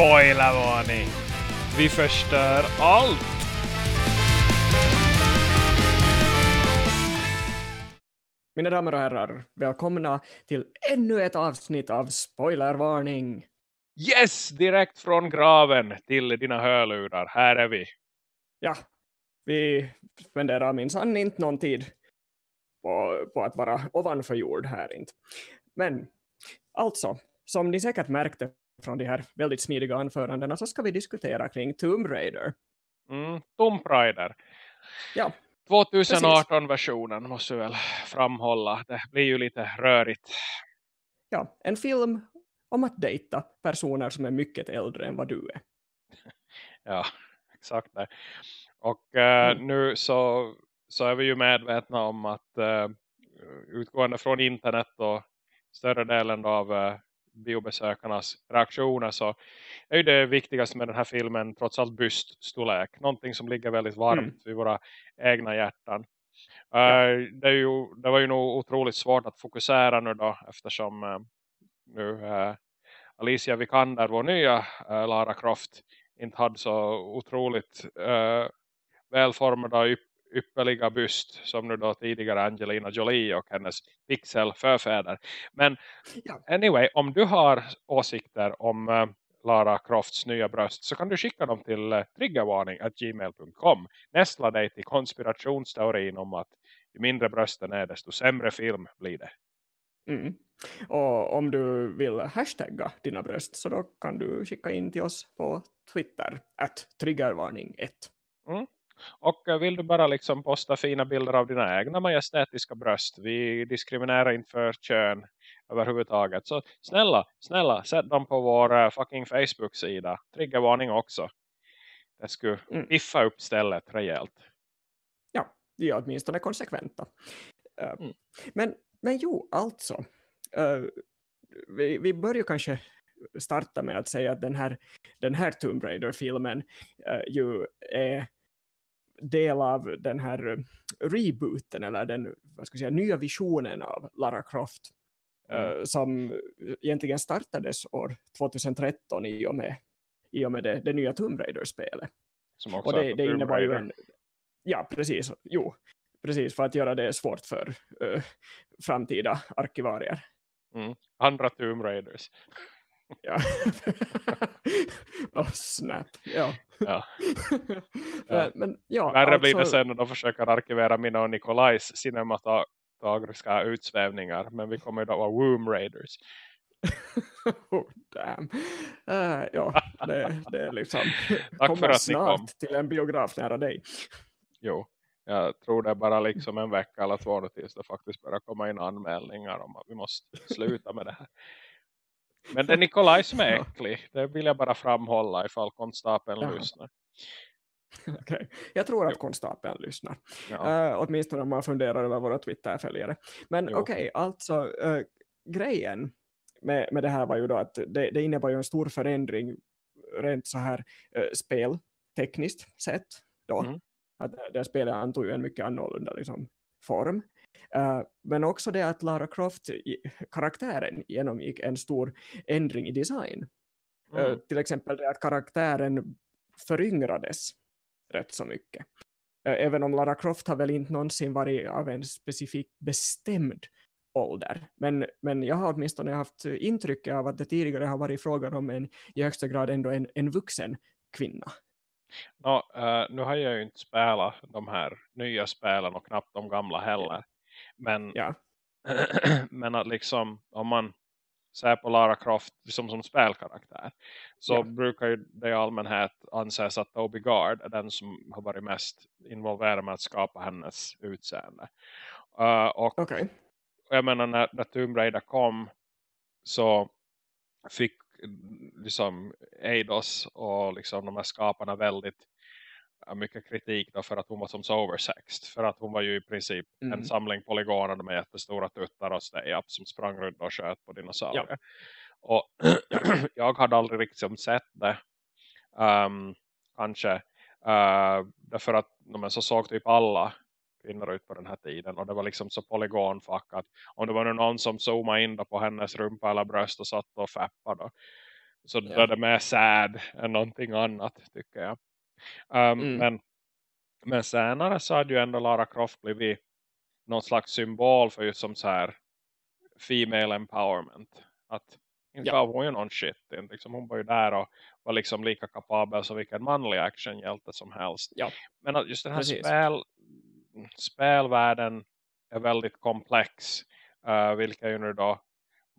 Spoilervarning! Vi förstör allt! Mina damer och herrar, välkomna till ännu ett avsnitt av Spoilervarning. Yes! Direkt från graven till dina hörlurar. Här är vi. Ja, vi spenderar minsann inte någon tid på, på att vara ovanför jord här inte. Men alltså, som ni säkert märkte från de här väldigt smidiga anförandena så ska vi diskutera kring Tomb Raider. Mm, Tomb Raider. Ja, 2018-versionen måste vi väl framhålla. Det blir ju lite rörigt. ja, en film om att dejta personer som är mycket äldre än vad du är. Ja, exakt det. Och eh, Mm. nu så, så är vi ju medvetna om att eh, utgående från internet och större delen av eh, biobesökarnas reaktioner så är ju det viktigaste med den här filmen trots allt byststorlek. Någonting som ligger väldigt varmt Mm. vid våra egna hjärtan. Ja. det, är ju, det var ju nog otroligt svårt att fokusera nu då eftersom eh, nu eh, Alicia Vikander, vår nya Lara Croft, inte hade så otroligt välformade ypperliga byst som nu då tidigare Angelina Jolie och hennes pixel-förfäder. Men Ja. anyway, om du har åsikter om eh, Lara Crofts nya bröst så kan du skicka dem till eh, triggervarning.gmail.com. Nästla dig till konspirationsteorin om att ju mindre brösten är desto sämre film blir det. Mm. Och om du vill hashtagga dina bröst så då kan du skicka in till oss på Twitter, att triggervarning1. Och eh, vill du bara liksom posta fina bilder av dina egna majestätiska bröst. Vi diskriminerar inte för kön överhuvudtaget. Så snälla, snälla, sätt dem på vår eh, fucking Facebook-sida. Triggervarning också. Det skulle Mm. piffa upp stället rejält. Ja, vi är åtminstone konsekventa. Eh, Mm. men, men jo, alltså. vi, vi börjar kanske starta med att säga att den här, den här Tomb Raider-filmen ju är del av den här eh, rebooten eller den vad ska jag säga, nya visionen av Lara Croft Mm. eh, som egentligen startades år 2013 i och med, i och med det, det nya Tomb Raider-spelet. Som också Och det, det innebar ju en... Ja, precis. Jo, precis. För att göra det svårt för eh, framtida arkivarier. Andra Tomb Raiders. Ja. oh, snap. Ja. Ja. Ja. Men ja, Värre blir det alltså- sen när de försöker arkivera mina och Nikolajs cinematografiska utsvävningar. Men vi kommer ju då vara Womb Raiders. oh, damn. Eh, ja, det, det är liksom... Tack för att ni kom. till en biograf nära dig. Jo, jag tror det är bara liksom en vecka eller två tills det faktiskt börjar komma in anmälningar om att vi måste sluta med det här. Men det är Nikolaj som är äcklig. Det vill jag bara framhålla ifall konstapeln Ja. lyssnar. Okej. Jag tror att konstapeln lyssnar. Ja. Eh, åtminstone om man funderar över våra Twitter-följare. Men Jo. okej, alltså eh, grejen med, med det här var ju då att det, det innebar ju en stor förändring rent så här uh, speltekniskt sett då. Mm. Att det spelet antog ju en mycket annorlunda liksom, form. Eh, men också det att Lara Croft, karaktären, genomgick en stor ändring i design. Eh, Mm. till exempel det att karaktären föryngrades rätt så mycket. Eh, Även om Lara Croft har väl inte någonsin varit av en specifik bestämd ålder. Men, men jag har åtminstone haft intrycket av att det tidigare har varit frågan om en i högsta grad ändå en, en vuxen kvinna. Nå, eh, nu har jag ju inte spelat de här nya spelen och knappt de gamla heller. Men, Ja, men att liksom om man ser på Lara Croft liksom som spelkaraktär så Ja. brukar ju det i allmänhet anses att Toby Gard är den som har varit mest involverad med att skapa hennes utseende. Eh, och och jag menar när, när Tomb Raider kom så fick liksom Eidos och liksom de här skaparna väldigt mycket kritik då för att hon var som så oversexed. För att hon var ju i princip Mm. en samling polygoner med jättestora tuttar och stay-up som sprang runt och sköt på dinosaurier. Och jag hade aldrig riktigt sett det. Ehm, kanske. Uh, därför att men så såg typ alla kvinnor ut på den här tiden. Och det var liksom så polygonfackat. Om det var nu någon som zoomade in på hennes rumpa eller bröst och satt och fappade. Så yeah. då är det mer sad än någonting annat tycker jag. Um, mm. men, men senare så hade ju ändå Lara Croft blivit någon slags symbol för just som så här female empowerment. Att inte ja. gav hon ju någon shit. Liksom, hon var ju där och var liksom lika kapabel som vilken manlig actionhjälte som helst. Ja. Men att just den här spel, spelvärlden är väldigt komplex. Uh, vilka ju nu då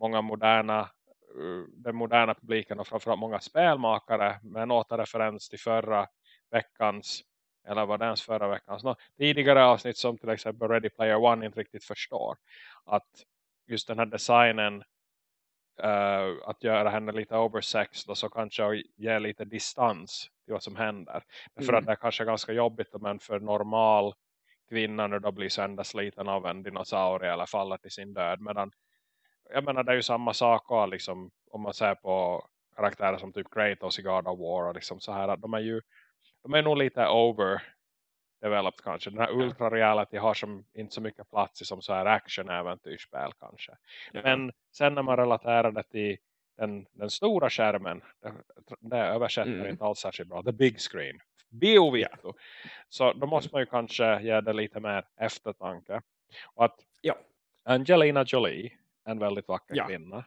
många moderna uh, den moderna publiken och framförallt många spelmakare med en återreferens till förra veckans eller var det ens förra veckans no, tidigare avsnitt som till exempel Ready Player One inte riktigt förstår att just den här designen uh, att göra henne lite oversex då så kanske ge lite distans till vad som händer. Mm. att det är kanske ganska jobbigt men för normal kvinna nu då blir söndersliten av en dinosaurie eller faller till sin död. Medan jag menar det är ju samma sak och liksom, om man ser på karaktärer som typ Kratos i God of War och liksom så här att de är ju de är nog lite over developed kanske. Den här ultra reality har som inte så mycket plats i som så här action-äventyrsspel kanske. Ja. Men sen när man relaterar det till den, den stora skärmen, det, det översätter mm. inte alls särskilt bra. The big screen. Bio ja. Så då måste man ju kanske ge det lite mer eftertanke. Och att ja. Angelina Jolie, en väldigt vacker ja. kvinna.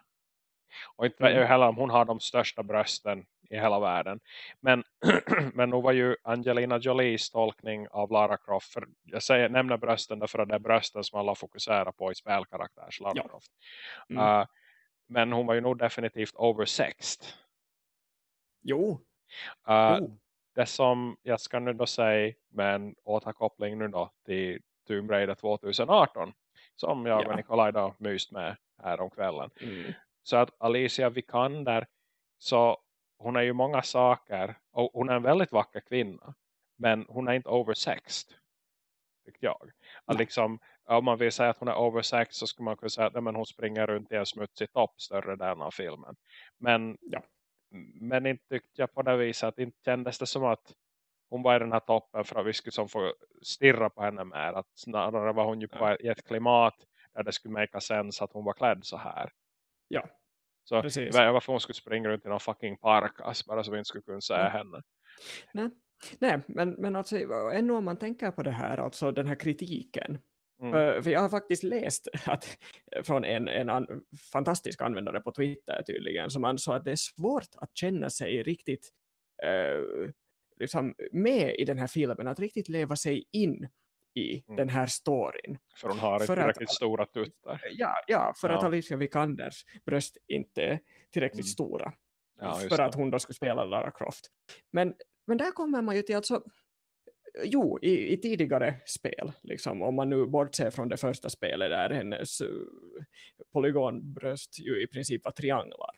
Och inte mm. heller om hon har de största brösten i hela världen. Men, men nu var ju Angelina Jolies tolkning av Lara Croft. För jag säger, nämner brösten därför att det är brösten som alla fokuserar på i spelkaraktärs Lara ja. Croft. Mm. Uh, men hon var ju nog definitivt oversexed. Jo. Uh, jo. Det som jag ska nu då säga med en återkoppling nu då till Tomb Raider 2018. Som jag ja. och Nikolaj då myst med här om kvällen. Mm. Så att Alicia Vikander så hon är ju många saker och hon är en väldigt vacker kvinna men hon är inte oversexed tycker jag. Att liksom, om man vill säga att hon är oversexed så skulle man kunna säga att men hon springer runt i en smutsig topp större delen av filmen. Men, ja. men inte tyckte jag på det viset att inte kändes det som att hon var i den här toppen för att vi skulle som få stirra på henne mer. Att snarare var hon ju på i ett klimat där det skulle make sense att hon var klädd så här. Ja, så Precis. varför hon skulle springa runt i någon fucking park alltså, bara så vi inte skulle kunna säga henne. Nej, Nej men, men alltså, ännu om man tänker på det här, alltså den här kritiken. Mm. För, för jag har faktiskt läst att, från en, en an, fantastisk användare på Twitter tydligen, som ansåg att det är svårt att känna sig riktigt uh, liksom med i den här filmen, att riktigt leva sig in i mm. den här storyn. För hon har för tillräckligt att, stora tuttar. Ja, ja för ja. att Alicia Vikanders bröst inte är tillräckligt mm. stora. Ja, för att hon då skulle spela Lara Croft. Men, men där kommer man ju till alltså jo, i, i tidigare spel, liksom, om man nu bortser från det första spelet där hennes uh, polygonbröst ju i princip var trianglar.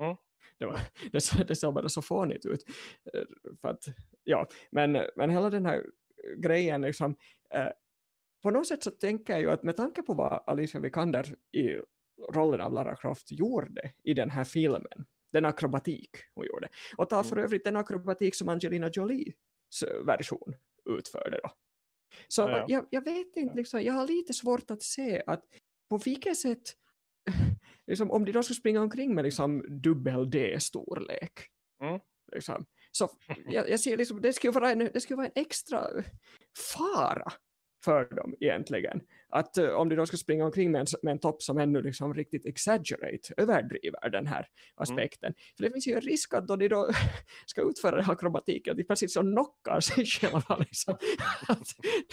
Mm. Det, var, det, det såg bara så fånigt ut. Eh, för att, ja, men, men hela den här grejen liksom, eh, på något sätt så tänker jag ju att med tanke på vad Alicia Vikander i rollen av Lara Croft gjorde i den här filmen, den akrobatik hon gjorde, och ta för mm. övrigt den akrobatik som Angelina Jolies version utförde då. Så ja. Jag, jag, vet inte, liksom, jag har lite svårt att se att på vilket sätt, liksom, om de då skulle springa omkring med liksom, dubbel D-storlek, mm. liksom, så jag, jag ser liksom, det skulle, vara en, det skulle vara en extra fara för dem egentligen. Att uh, om de då ska springa omkring med en, med en topp som ännu liksom riktigt exaggerate, överdriver den här aspekten. Mm. För det finns ju en risk att då de då ska utföra den här akrobatiken, att de precis så knockar sig själva. Liksom. att,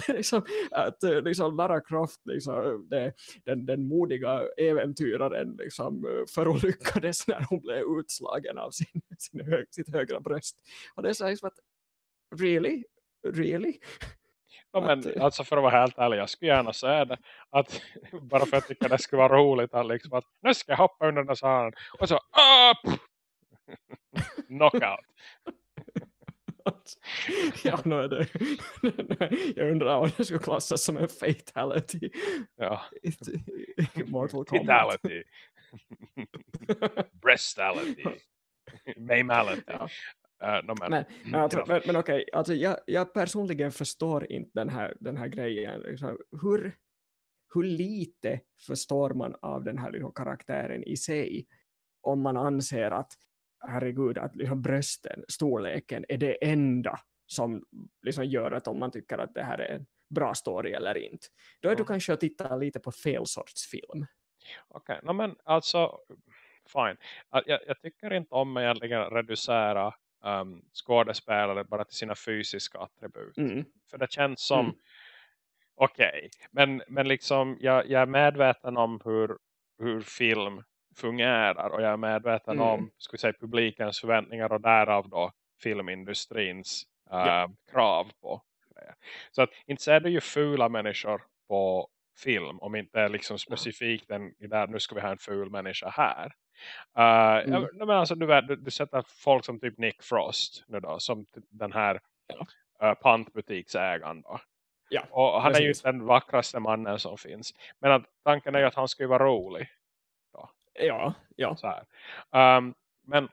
liksom, att uh, liksom Lara Croft, liksom, det, den, den modiga äventyraren, liksom, förolyckades när hon blev utslagen av sin, sin hög, sitt högra bröst. Och det är så liksom att, really? Really? Ja, men, alltså för att vara helt ärlig, jag skulle gärna säga det. Att, bara för att jag tycker det skulle vara roligt. Att, liksom, att nu ska jag hoppa under den här Och så, upp! Knockout. ja, nu är det. jag undrar om det skulle klassas som en fatality. Ja. Mortal Kombat. Fatality. Breastality. Maymality. Ja. Uh, no, men, men, men, alltså, men, men okej, okay, alltså jag, jag, personligen förstår inte den här, den här grejen. Liksom, hur, hur lite förstår man av den här liksom, karaktären i sig om man anser att herregud, att liksom brösten, storleken är det enda som liksom gör att om man tycker att det här är en bra story eller inte. Då är du kanske att titta lite på fel sorts film. Okej, okay. no, men alltså fine. Jag, jag, tycker inte om att egentligen reducera um, skådespelare bara till sina fysiska attribut. Mm. För det känns som Mm. okej. Okay. Men, men liksom jag, jag är medveten om hur, hur film fungerar och jag är medveten Mm. om ska säga, publikens förväntningar och därav då filmindustrins uh, Ja. krav på det. Så att inte är det ju fula människor på film om inte liksom specifikt den, i där nu ska vi ha en ful människa här. Uh, Mm. men alltså, du, du, du sätter folk som typ Nick Frost nu då, som den här Ja. uh, pantbutiksägaren då. Ja, Och han är ju precis. den vackraste mannen som finns. Men att tanken är ju att han ska ju vara rolig. Ja, ja. Så här. Um, men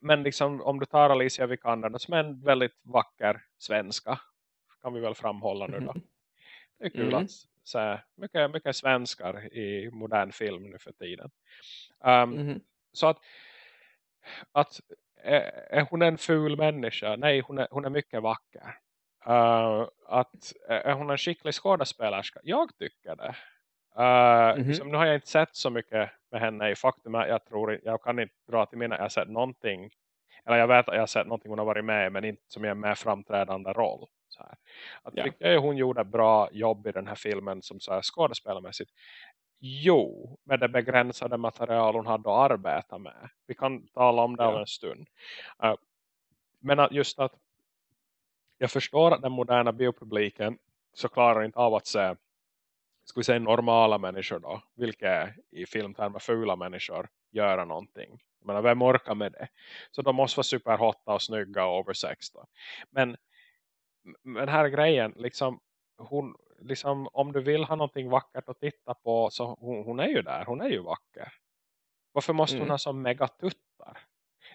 men liksom om du tar Alicia Vikander som är en väldigt vacker svenska kan vi väl framhålla nu då. Mhm. Det är kul Mm. att se mycket, mycket svenskar i modern film nu för tiden. Um, Mhm. Så att, att är, är hon en ful människa? Nej, hon är, hon är mycket vacker. Uh, att, är hon en skicklig skådespelerska? Jag tycker det. Uh, Mhm. liksom, nu har jag inte sett så mycket med henne i faktum. är- Jag, tror, jag kan inte dra till minne. Jag har sett någonting. Eller jag vet att jag har sett någonting hon har varit med i, Men inte som en mer framträdande roll. Så här. Att Ja. tycker jag hon gjorde bra jobb i den här filmen. Som så här skådespelarmässigt. Jo, med det begränsade material hon hade att arbeta med. Vi kan tala om det om Ja. en stund. Uh, men att just att jag förstår att den moderna biopubliken så klarar inte av att se ska vi säga normala människor då, vilka i filmtermer fula människor, göra någonting. Jag menar, vem orkar med det? Så de måste vara superhotta och snygga och over 16. Men, men här är grejen, liksom, hon, liksom, om du vill ha någonting vackert att titta på så hon, hon är ju där, hon är ju vacker. Varför måste hon Mm. ha så megatuttar?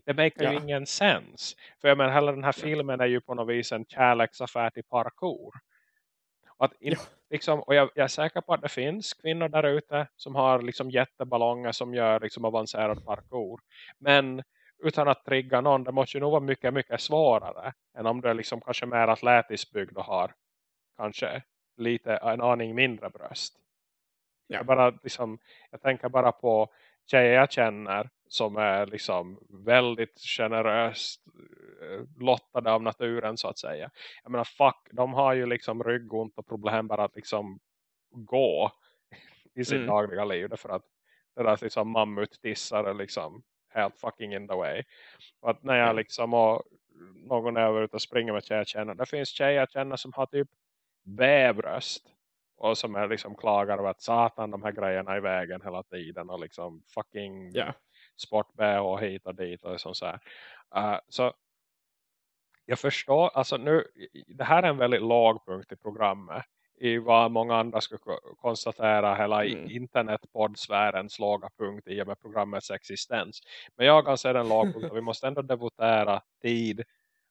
Det ju Ja. ingen sens. För jag menar, hela den här filmen är ju på något vis en kärleksaffär till parkour. Att in, Ja. liksom, och jag, jag är säker på att det finns kvinnor där ute som har liksom jätteballonger som gör liksom avancerad parkour. Men utan att trigga någon, det måste ju nog vara mycket, mycket svårare än om du är liksom kanske mer atletiskt byggd och har kanske lite, en aning mindre bröst. Ja. Jag, bara, liksom, jag tänker bara på tjejer jag känner som är liksom väldigt generöst eh, lottade av naturen så att säga. Jag menar fuck, de har ju liksom ryggont och problem bara att liksom gå i sitt Mm. dagliga liv. Därför att det där liksom mammuttissar är liksom helt fucking in the way. Och att när jag Ja. liksom och någon är ute och springer med tjejer jag känner. Det finns tjejer jag känner som har typ bäbröst. Och som är liksom klagar över att satan de här grejerna i vägen hela tiden. Och liksom fucking Ja. sport och hit och dit och sånt så här. Uh, så jag förstår, alltså nu, det här är en väldigt låg punkt i programmet. I vad många andra skulle ko- konstatera hela Mm. internetpoddsfärens låga punkt i och med programmets existens. Men jag anser den låg punkt och vi måste ändå devotera tid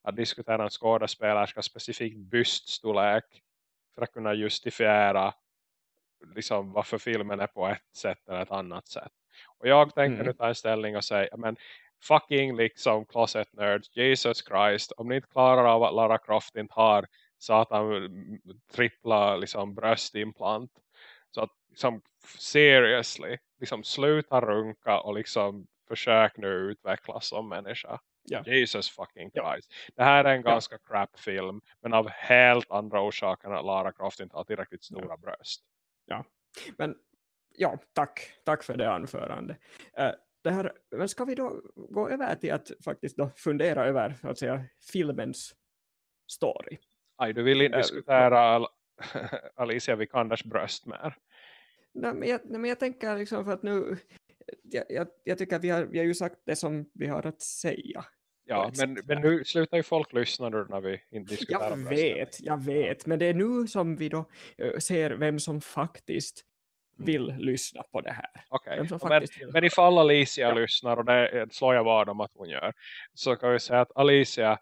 att diskutera en skådespelerska specifikt byststorlek för att kunna justifiera liksom varför filmen är på ett sätt eller ett annat sätt. Och jag tänker Mm. nu ta en ställning och säga, men fucking liksom closet nerds, Jesus Christ, om ni inte klarar av att Lara Croft inte har satan trippla liksom bröstimplant så att liksom seriously liksom sluta runka och liksom försök nu utvecklas som människa. Ja. Jesus fucking Ja. Christ. Det här är en Ja. ganska crap film men av helt andra orsaker att Lara Croft inte har tillräckligt stora bröst. Men ja, tack. Tack för det anförande. Eh, det här, men ska vi då gå över till att faktiskt då fundera över att säga, filmens story? Aj, du vill inte diskutera Al Alicia Vikanders bröst mer. Nej, men jag, nej, men jag tänker liksom för att nu jag, jag, jag tycker att vi har, vi har ju sagt det som vi har att säga. Ja, men, men nu slutar ju folk lyssna nu när vi inte diskuterar Jag vet, jag vet. Men det är nu som vi då ser vem som faktiskt Mm. vill lyssna på det här. Okej, som men, vill men ifall Alicia Ja. lyssnar och det slår jag vad om att hon gör så kan vi säga att Alicia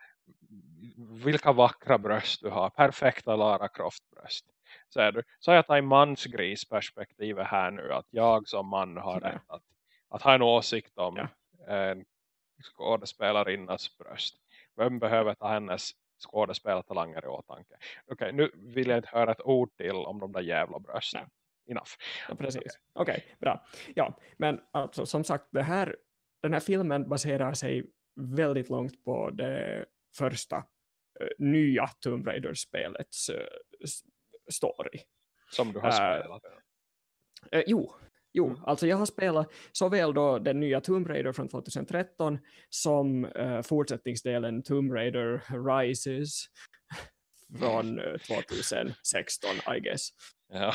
vilka vackra bröst du har perfekta Lara Croft bröst säger du. Så jag tagit mansgrisperspektivet här nu att jag som man har Ja. rätt att, att ha en åsikt om Ja. en skådespelarinnas bröst. Vem behöver ta hennes skådespelartalanger i åtanke? Okej, okay, nu vill jag inte höra ett ord till om de där jävla brösten. Enough. Ja, precis. Okej, okay, bra. Ja, men alltså som sagt, det här, den här filmen baserar sig väldigt långt på det första nya Tomb Raider-spelets uh, story. Som du har spelat? Uh, uh, jo, Jo, mm. alltså jag har spelat såväl då den nya Tomb Raider från 2013 som uh, fortsättningsdelen Tomb Raider Rises från uh, 2016, I guess. Ja.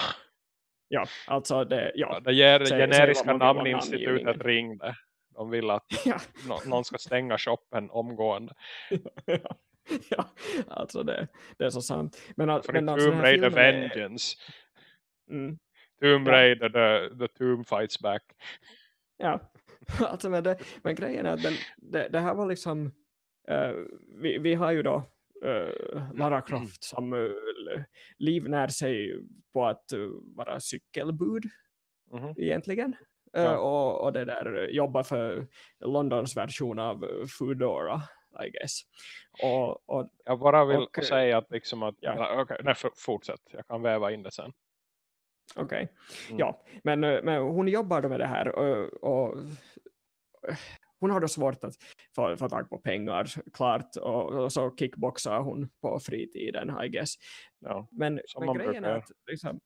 Ja, alltså det, ja. ja det ger generiska namninstitutet ringde. De vill att ja. någon ska stänga shoppen omgående. ja, ja, alltså det, det är så sant. Men, För men alltså, Tomb Raider Vengeance. Är... Mm. Tomb Raider, the, the Tomb fights back. Ja, alltså men, det, men grejen är att den, det, det här var liksom, uh, vi, vi har ju då uh, Lara Croft som uh, livnär sig på att uh, vara cykelbud mm -hmm. egentligen. Ja. och, och det där jobbar för Londons version av Foodora I guess. Och, och, jag bara vill och, säga att liksom att, ja. okay, nej, fortsätt, jag kan väva in det sen. Okej, okay. mm. ja. Men, eh, men hon jobbar då med det här och, och hon har då svårt att få, få tag på pengar, klart, och, och, så kickboxar hon på fritiden, I guess. Ja, men, men grejen är att, liksom,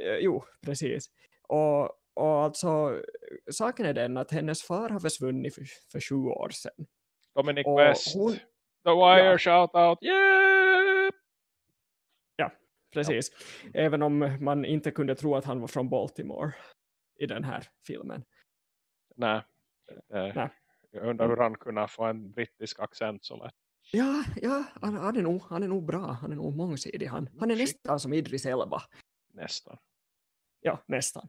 eh, jo, precis. Och, och alltså, saken är den att hennes far har försvunnit för, för sju år sedan. Dominic och West, hon, The Wire, ja. shout out, yeah! precis. Ja. Även om man inte kunde tro att han var från Baltimore i den här filmen. Nej. Eh, Nej. Jag undrar hur han kunde få en brittisk accent så lätt. Ja, ja han, han, är nog, han är nog bra. Han är nog mångsidig. Han, han är nästan som Idris Elba. Nästan. Ja, nästan.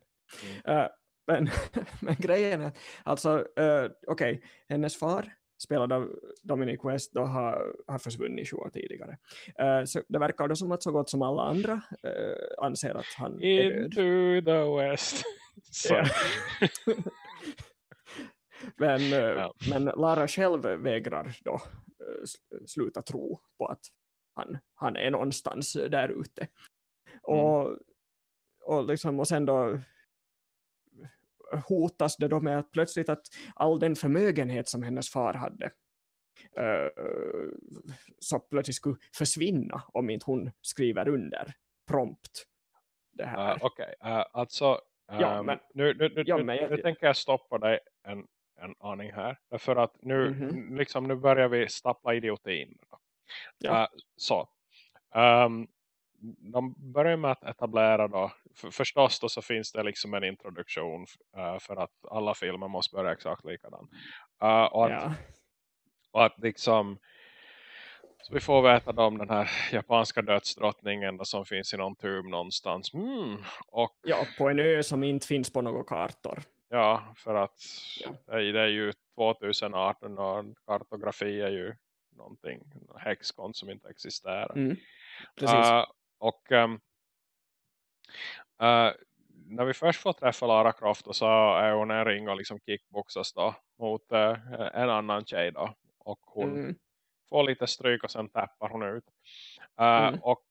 Mm. Uh, men, men grejen är, alltså, uh, okej, okay, hennes far spelad av Dominic West då har, har försvunnit sju år tidigare. Uh, så det verkar då som att så gott som alla andra uh, anser att han är död. Into the West. men, uh, ja. men Lara själv vägrar då sluta tro på att han, han är någonstans där ute. Mm. Och, och, liksom, och sen då hotas det då med att plötsligt att all den förmögenhet som hennes far hade uh, så plötsligt skulle försvinna om inte hon skriver under prompt det här. Uh, Okej, okay. uh, alltså ja, um, men, nu, nu, nu, ja, men nu, nu tänker jag stoppa dig en, en aning här. Därför att nu, mm -hmm. liksom, nu börjar vi stapla idiotin. Ja. Uh, så. Um, de börjar med att etablera då, för, förstås då så finns det liksom en introduktion uh, för att alla filmer måste börja exakt likadan. Uh, och, att, ja. och att liksom så vi får veta då om den här japanska dödsdrottningen då, som finns i någon tub någonstans. Mm, och, ja, på en ö som inte finns på några kartor. Ja, för att ja. det är ju 2018 och kartografi är ju någonting, häxkonst som inte existerar. Mm, precis. Uh, och um, uh, när vi först får träffa Lara Croft så är hon en ring och liksom kickboxas då mot uh, en annan tjej då. Och hon mm. får lite stryk och sen tappar hon ut. Uh, mm. Och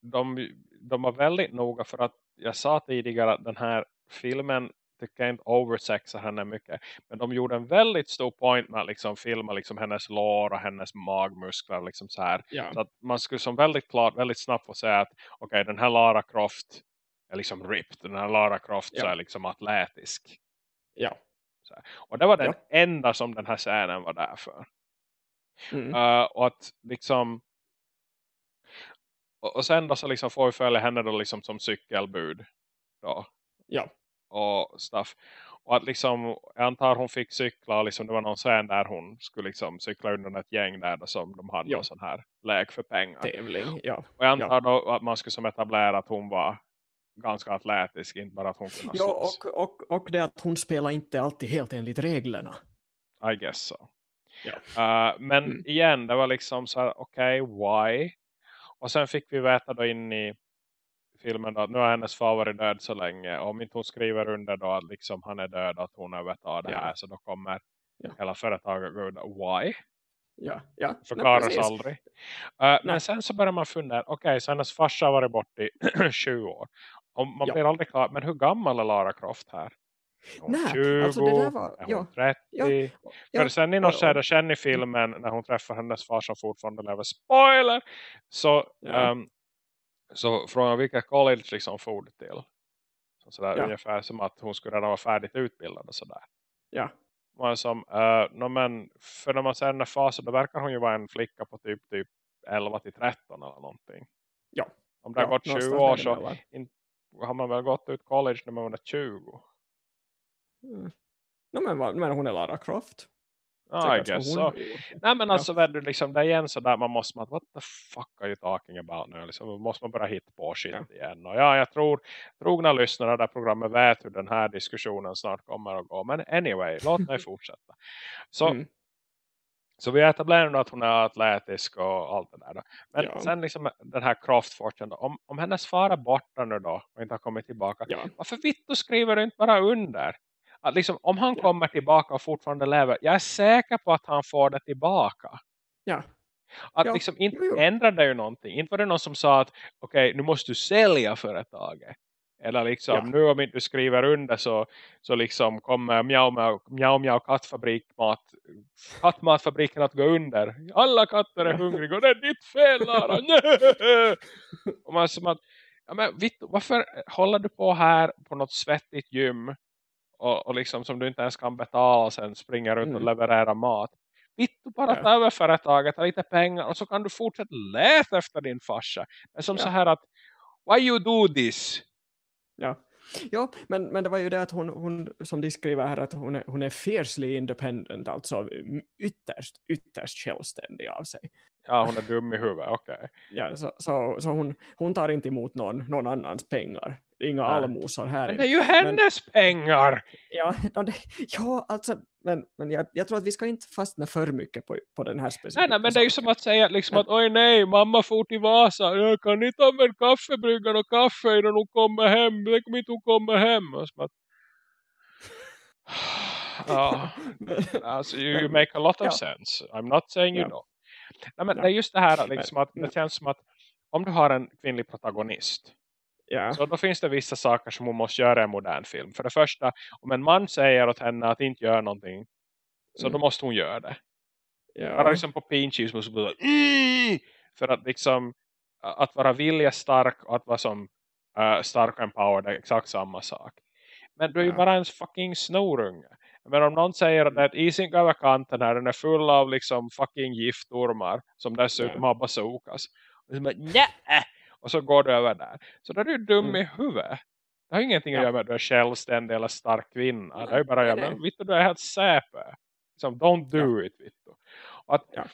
de, de var väldigt noga för att jag sa tidigare att den här filmen tycker jag inte oversexa henne mycket. Men de gjorde en väldigt stor point med att liksom filma liksom hennes lår och hennes magmuskler. Liksom så, här. Ja. så att man skulle som väldigt klart, väldigt snabbt få säga att okej, okay, den här Lara Croft är liksom ripped. Den här Lara Croft ja. är liksom atletisk. Ja. Och det var den ja. enda som den här scenen var där för. Mm. Uh, och att liksom och, och sen då så liksom får vi följa henne då liksom som cykelbud då. Ja och stuff. Och att liksom, jag antar hon fick cykla liksom, det var någon scen där hon skulle liksom cykla under ett gäng där som de hade ja. sån här läg för pengar. Tävling, ja. Och jag antar ja. då att man skulle som etablera att hon var ganska atletisk, inte bara att hon kunde Ja, och, och, och det att hon spelar inte alltid helt enligt reglerna. I guess so. Ja. Uh, men mm. igen, det var liksom så här, okej, okay, why? Och sen fick vi veta då in i filmen då, att nu har hennes far varit död så länge. Och om inte hon skriver under då att liksom han är död att hon övertar det ja. här. Så då kommer Ja. Hela företaget går under. Why? Ja, ja. Förklaras precis. aldrig. Uh, men sen så börjar man fundera. Okej, okay, så hennes farsa har varit bort i 20 år. Och man Ja. blir aldrig klar. Men hur gammal är Lara Croft här? Nej, 20? alltså det där var- ja. 30? Ja, För ja, sen i och- något skede sen i filmen när hon träffar hennes far som fortfarande lever. Spoiler! Så, Ja. Så från vilket college liksom for du till? Så sådär, Ja. Ungefär som att hon skulle redan vara färdigt utbildad och sådär. Ja, Man som, uh, no, men, för när man ser den fas så då verkar hon ju vara en flicka på typ, typ 11 till 13 eller någonting. Ja. Om det har ja, gått 20 någonstans år så däremellan. har man väl gått ut college när man var 20. Mm. No, men, men hon är Lara Croft. Ah, I guess so. Nej men Ja. alltså du, liksom, det är igen sådär man måste man, what the fuck are you talking about nu? Liksom, måste man börja hitta på shit Ja. igen. Och ja, jag tror trogna lyssnare här programmet vet hur den här diskussionen snart kommer att gå. Men anyway, låt mig fortsätta. Så, Mm. så vi etablerar att hon är atletisk och allt det där. Då. Men Ja. sen liksom den här Croftforten då, om, om hennes far är borta nu då och inte har kommit tillbaka. Ja. Varför vitt du skriver du inte bara under? Att liksom, om han Ja. kommer tillbaka och fortfarande lever, jag är säker på att han får det tillbaka. Ja. Att Ja, liksom inte det ju någonting. Inte var det någon som sa att okej, nu måste du sälja företaget. Eller liksom, Ja. nu om inte du skriver under så, så liksom kommer mjau mjau, mjau, mjau kattfabrik mat, kattmatfabriken att gå under. Alla katter är hungriga och det är ditt fel Lara. Och man som att, ja men varför håller du på här på något svettigt gym och, och liksom som du inte ens kan betala och sen springer runt och Mm. levererar mat. Vittu bara Ja. ta över företaget, ta lite pengar och så kan du fortsätta leta efter din farsa. Är som Ja. så här att why you do this? Ja, ja men, men det var ju det att hon, hon som de skriver här att hon är, hon är fiercely independent, alltså ytterst, ytterst självständig av sig. Ja, hon är dum i huvudet, okej. Ja, så så, så hon, hon tar inte emot någon, någon annans pengar. Inga allmosor här. Men det är ju hennes pengar! Ja, no, det, ja alltså, men, men jag, jag tror att vi ska inte fastna för mycket på, på den här specifika Nej, nej, men det är ju som saken. att säga liksom att oj nej, mamma får till Vasa. Jag kan inte använda kaffebryggan och kaffe innan hon kommer hem. Tänk om inte hon kommer hem. Och som att, ja, alltså, you, you make a lot of Ja. sense. I'm not saying you Ja. don't. Nej, men Ja. det är just det här liksom att Men- det känns som att om du har en kvinnlig protagonist ja, så då finns det vissa saker som hon måste göra i en modern film. För det första, om en man säger åt henne att inte göra någonting så Mm. då måste hon göra det. ja, Bara liksom på pinchips måste man mm! för att liksom att vara viljestark och att vara som uh, stark och empowered är exakt samma sak. Men du är ju Ja. bara en fucking snorunge. Men om någon säger att isen över kanten här, den är full av liksom fucking giftormar som dessutom Ja. har bazookas. Och, så bara, "Nä!" Och så går du över där. Så då är du dum Mm. i huvudet. Det har ingenting att Ja. göra med att du är självständig eller stark kvinna. Det är bara att göra med, vittu du är helt säpe. Liksom, don't do it, vittu. Och, att, Ja.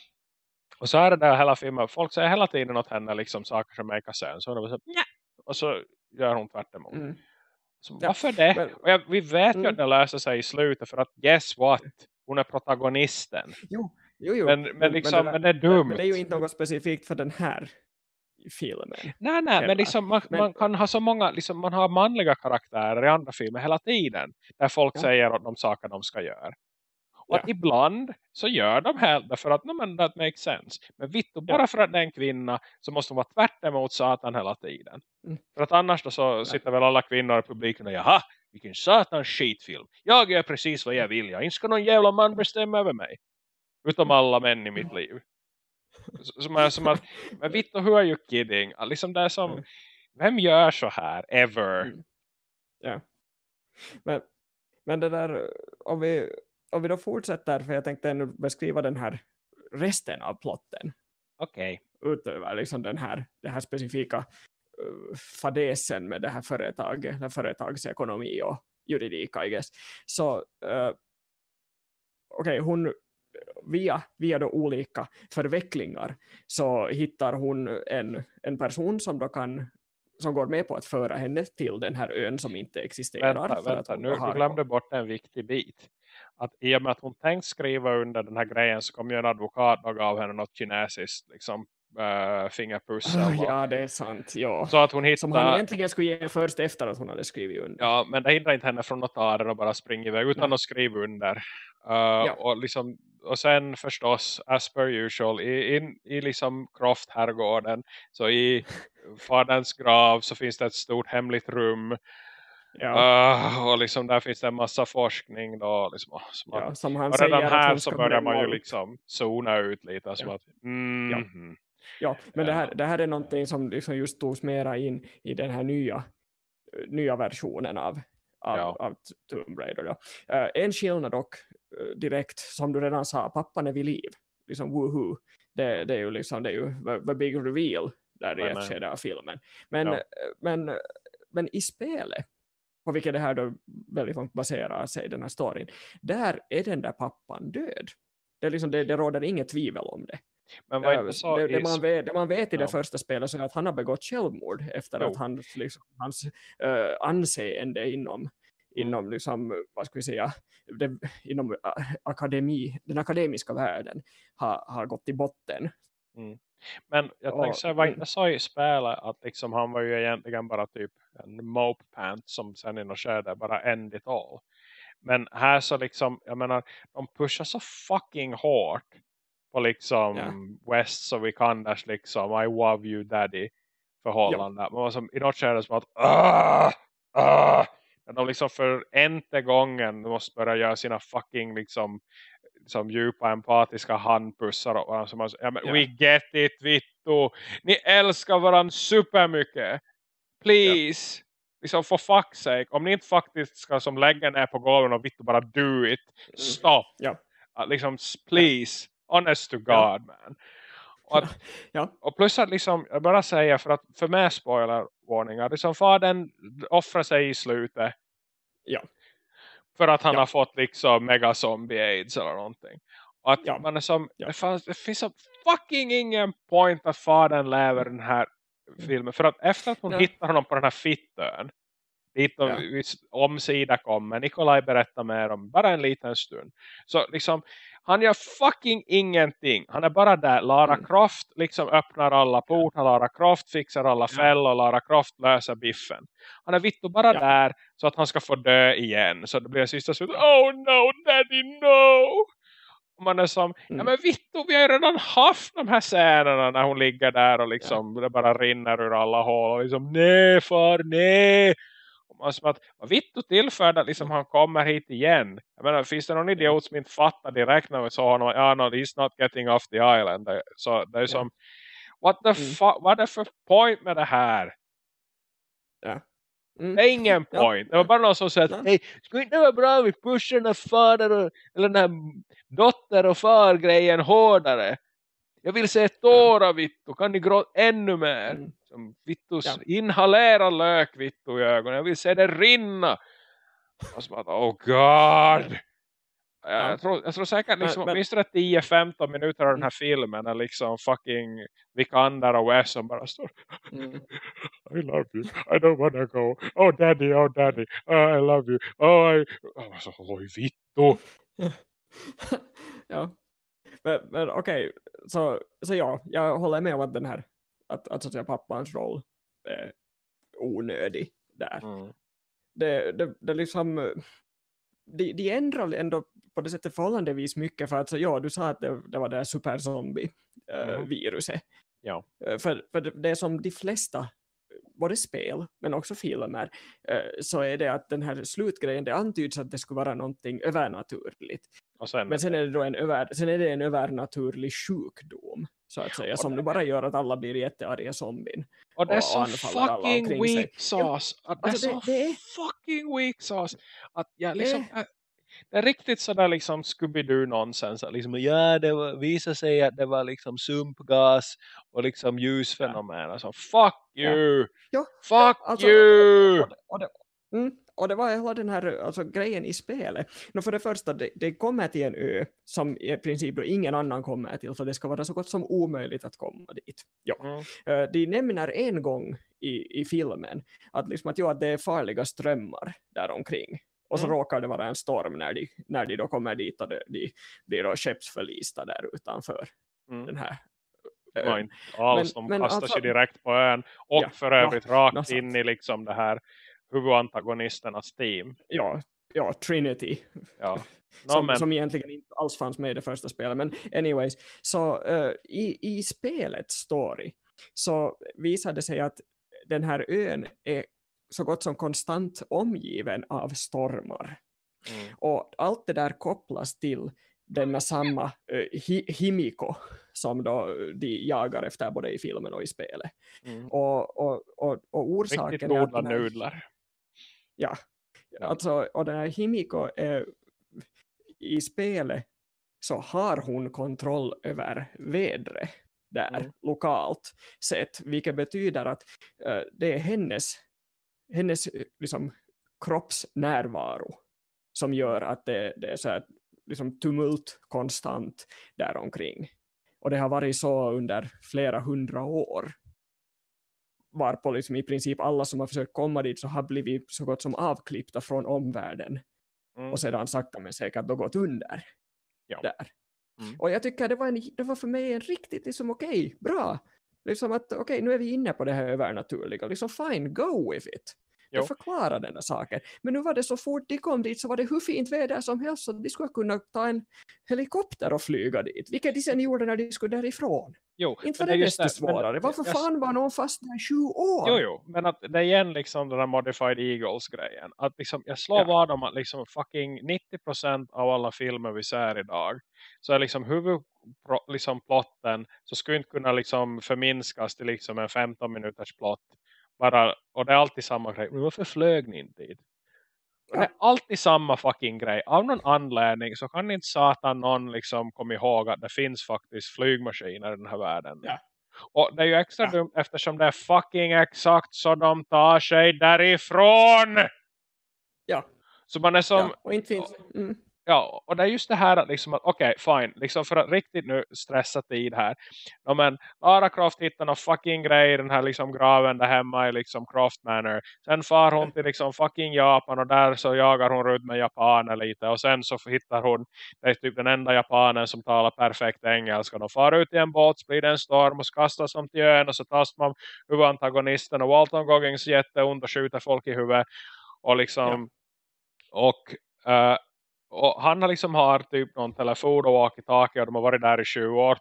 och så är det där hela filmen. Folk säger hela tiden åt henne liksom saker som make sense. Och, så, "Nja." och så gör hon tvärt emot. mm, Så Ja, varför det? men- och jag, vi vet ju Mm. att det löser sig i slutet. För att guess what? Hon är protagonisten. jo, jo, jo. Men, men, liksom, det men, där- det är dumt. Men det är ju inte något specifikt för den här filmen. Nej, nej, men liksom man, Men- man kan ha så många, liksom man har manliga karaktärer i andra filmer hela tiden. Där folk Ja. säger åt de saker de ska göra. Och Ja. att ibland så gör de helt därför att no, men that makes sense. Men vittu, bara Ja. för att det är en kvinna så måste hon vara tvärt emot satan hela tiden. Mm. För att annars då så sitter väl alla kvinnor i publiken och jaha, vilken satans skitfilm. Jag gör precis vad jag vill. Jag inte ska någon jävla man bestämma över mig. Utom alla män i mitt liv. Som är som att, men vittu, who are you kidding? Liksom det är som, vem gör så här, ever? Mm. Ja. Men, men det där, om vi, om vi då fortsätter, för jag tänkte ännu beskriva den här resten av plotten Okej. utöver liksom den här, den här specifika uh, fadesen med det här företaget, det företagsekonomi och juridik, I guess. Så uh, okej, hon via, via då olika förvecklingar så hittar hon en, en person som då kan som går med på att föra henne till den här ön som inte existerar. Vänta, vänta. Nu har- glömde bort en viktig bit. Att i och med att hon tänkt skriva under den här grejen så kommer ju en advokat och gav henne något kinesiskt liksom äh, fingerpussel. Ah, ja, det är sant. Ja. Så att hon Som han hittar... egentligen skulle ge först efter att hon hade skrivit under. Ja, men det hindrar inte henne från att ta den och bara springa iväg utan Nej. att skriva under. Uh, och, liksom, och sen förstås, as per usual, i, in, i liksom Croft-herrgården, så i faderns grav så finns det ett stort hemligt rum. Ja. Uh, och liksom där finns det en massa forskning då. Liksom, som, ja, som han och redan här så börjar man ju liksom zona ut lite. Som att, mm, ja. ja, men det här, det här är någonting som liksom just togs mera in i den här nya, nya versionen av, av, ja. av Tomb Raider. Då. Uh, en skillnad dock direkt, som du redan sa, pappan är vid liv. Liksom woohoo. Det, det är ju liksom, det är ju the, big reveal där i ett skede av filmen. Men, ja. men, men i spelet, på vilket det här då väldigt långt baserar sig, den här storyn, där är den där pappan död. Det, är liksom, det, det råder inget tvivel om det. Men vad det, så det, det, man vet, det man vet i ja. det första spelet är att han har begått självmord efter jo. att han, liksom, hans uh, anseende inom. Inom liksom, vad ska vi säga, det, inom akademi, den akademiska världen har, har gått i botten. Mm. Men jag och, tänkte säga, var inte så i spelet att liksom han var ju egentligen bara typ en mope pant som sen i något skede bara end it all. Men här så liksom, jag menar, de pushar så fucking hårt på liksom yeah. West så vi kan där liksom I love you daddy förhållande. Ja. Men som, i något skede som att ah, ah, de liksom för ente gången måste börja göra sina fucking liksom som djupa empatiska handpussar och varandra som ja, men, yeah. we get it Vittu ni älskar varandra supermycket please yeah. liksom for fuck's sake om ni inte faktiskt ska som lägga ner på golven och Vittu bara do it mm. stop yeah. uh, liksom please honest to God man och, att, ja. och plus att liksom, jag bara säger för att för mig spoilervarningar, liksom fadern offrar sig i slutet ja. För att han ja. har fått liksom mega zombie aids eller någonting. Och att ja. man är som, ja. det, fanns, det finns så fucking ingen point att fadern lever den här filmen. För att efter att hon ja. hittar honom på den här fittön. Dit och ja. omsida kommer. Nikolaj berättar mer om bara en liten stund. Så liksom han gör fucking ingenting. Han är bara där. Lara mm. Croft liksom öppnar alla portar. Lara Croft fixar alla fällor. Lara Croft löser biffen. Han är vittu bara ja. där så att han ska få dö igen. Så det blir en sista slut. Oh no, daddy no! Och man är som, mm. ja men vittu vi har ju redan haft de här scenerna när hon ligger där och liksom ja. det bara rinner ur alla hål. Och liksom, nej far, nej! Som att vad vitt du tillförde att liksom han kommer hit igen. Jag menar, finns det någon idiot som inte fattar direkt när vi såg honom, ja, no, he's not getting off the island. Så det är som, what the mm. vad är det för point med det här? Ja. Mm. Det är ingen point. Ja. Det var bara någon som säger, hej, skulle inte vara bra om vi pushar den här fader och, eller den här dotter och far grejen hårdare? Jag vill se tårar, Vittu. Kan ni gråta ännu mer? Mm. Vittus ja. inhalera lök, Vittu, i ögonen. Jag vill se det rinna. Och så bara, oh god. Ja. Jag, tror, jag tror säkert liksom, men, åtminstone 10-15 minuter av den här filmen är liksom fucking Vikander och Wes som bara står mm. I love you, I don't wanna go oh daddy, oh daddy, oh, I love you oh, I... Oh, så, oj, vittu ja, men, men okej okay. så, så ja, jag håller med om att den här att, att, så att säga, pappans roll är onödig där. Mm. Det, det, det liksom de, de ändrar ändå på det sättet förhållandevis mycket för att så, ja, du sa att det, det var det här superzombie-viruset. Mm. ja. Eh, för, för det, är som de flesta både spel men också filmer eh, så är det att den här slutgrejen det antyds att det skulle vara någonting övernaturligt. Sen, men sen är det då en, över, sen är det en övernaturlig sjukdom så att säga som det bara gör att alla blir jättearga zombien. Och det är så fucking weak sauce. Att det, alltså, är så det, det fucking weak sauce. Att jag liksom, det, det är riktigt sådär liksom Scooby-Doo nonsens. Att liksom, ja, det var, visade sig att det var liksom sumpgas och liksom ljusfenomen. Ja. Alltså, fuck you! Ja. Fuck alltså, you! Och, och, och, mm, och det var hela den här alltså, grejen i spelet. No, för det första, det, det kommer till en ö som i princip då ingen annan kommer till. Så det ska vara så gott som omöjligt att komma dit. Ja. Mm. De nämner en gång i, i filmen att, liksom att, jo, att det är farliga strömmar där omkring. Och så mm. råkar det vara en storm när de, när de då kommer dit och de, de blir då skeppsförlista där utanför mm. den här inte alls, men, de kastar alltså, sig direkt på ön och ja, för övrigt ja, rakt in i liksom det här huvudantagonisternas team. Ja, ja, Trinity. Ja. No, som, men, som egentligen inte alls fanns med i det första spelet. Men anyways, så uh, i, i spelets story så visade det sig att den här ön är så gott som konstant omgiven av stormar. mm, Och allt det där kopplas till denna samma uh, hi, Himiko som då de jagar efter både i filmen och i spelet. mm. Och, och, och, och orsaken Riktigt är att här- nudlar. Ja, alltså och den här Himiko är, i spelet så har hon kontroll över vädret där Mm. lokalt sett, vilket betyder att eh, det är hennes, hennes eh, liksom, kroppsnärvaro som gör att det, det är så här, liksom tumult konstant däromkring. Och det har varit så under flera hundra år varpå liksom i princip alla som har försökt komma dit så har blivit så gott som avklippta från omvärlden Mm. och sedan sakta men säkert då gått under Ja. där. Mm. Och jag tycker det var, en, det var för mig en riktigt liksom okej, bra. Liksom att okej, nu är vi inne på det här övernaturliga, liksom fine, go with it. Jo. Jag förklarar den där saken. Men nu var det så fort de kom dit så var det hur fint väder som helst så de skulle kunna ta en helikopter och flyga dit, vilket de sen gjorde när de skulle därifrån. Jo, Inte var det är desto men- svårare. Varför jag- fan var någon fast där i sju år? Jo, jo, men att det är igen liksom den här modified eagles-grejen. Att liksom, jag slår Ja. vad om att liksom fucking 90% av alla filmer vi ser idag så är liksom huvudplotten liksom plotten så skulle inte kunna liksom förminskas till liksom en 15 minuters plott. Bara, och det är alltid samma grej. Men varför flög ni inte dit? Det är alltid samma fucking grej. Av någon anledning så kan inte satan någon liksom komma ihåg att det finns faktiskt flygmaskiner i den här världen. Ja. Och det är ju extra Ja. dumt eftersom det är fucking exakt så de tar sig därifrån. Ja. Så man är som, ja. Och inte finns... Mm. Ja, och det är just det här att liksom att, okej, fine, liksom för att riktigt nu stressa tid här. Ja, men Lara Croft hittar någon fucking grej i den här liksom graven där hemma i liksom Croft Manor. Sen far hon till liksom fucking Japan och där så jagar hon runt med japaner lite. Och sen så hittar hon, det är typ den enda japanen som talar perfekt engelska. De far ut i en båt, blir det en storm och kastas de till ön och så tas man huvudantagonisten och Walton Goggins jätteont och skjuter folk i huvudet. Och liksom, och eh, och han har liksom har typ någon telefon och walkie-talkie och de har varit där i 20 år.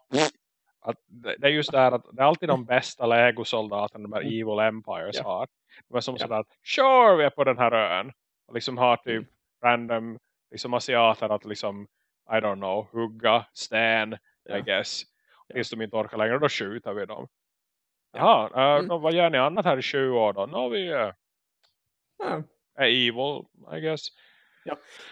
Att det, är just det här att det är alltid de bästa legosoldaterna de här Evil Empires Ja. har. De är som Ja. sådär, sure vi är på den här ön. Och liksom har typ random liksom asiater att liksom, I don't know, hugga, sten, I Ja. guess. Ja. Tills de inte orkar längre, då skjuter vi dem. Ja. Jaha, eh, Mm. vad gör ni annat här i 20 år då? Nå, vi Ja. är evil, I guess.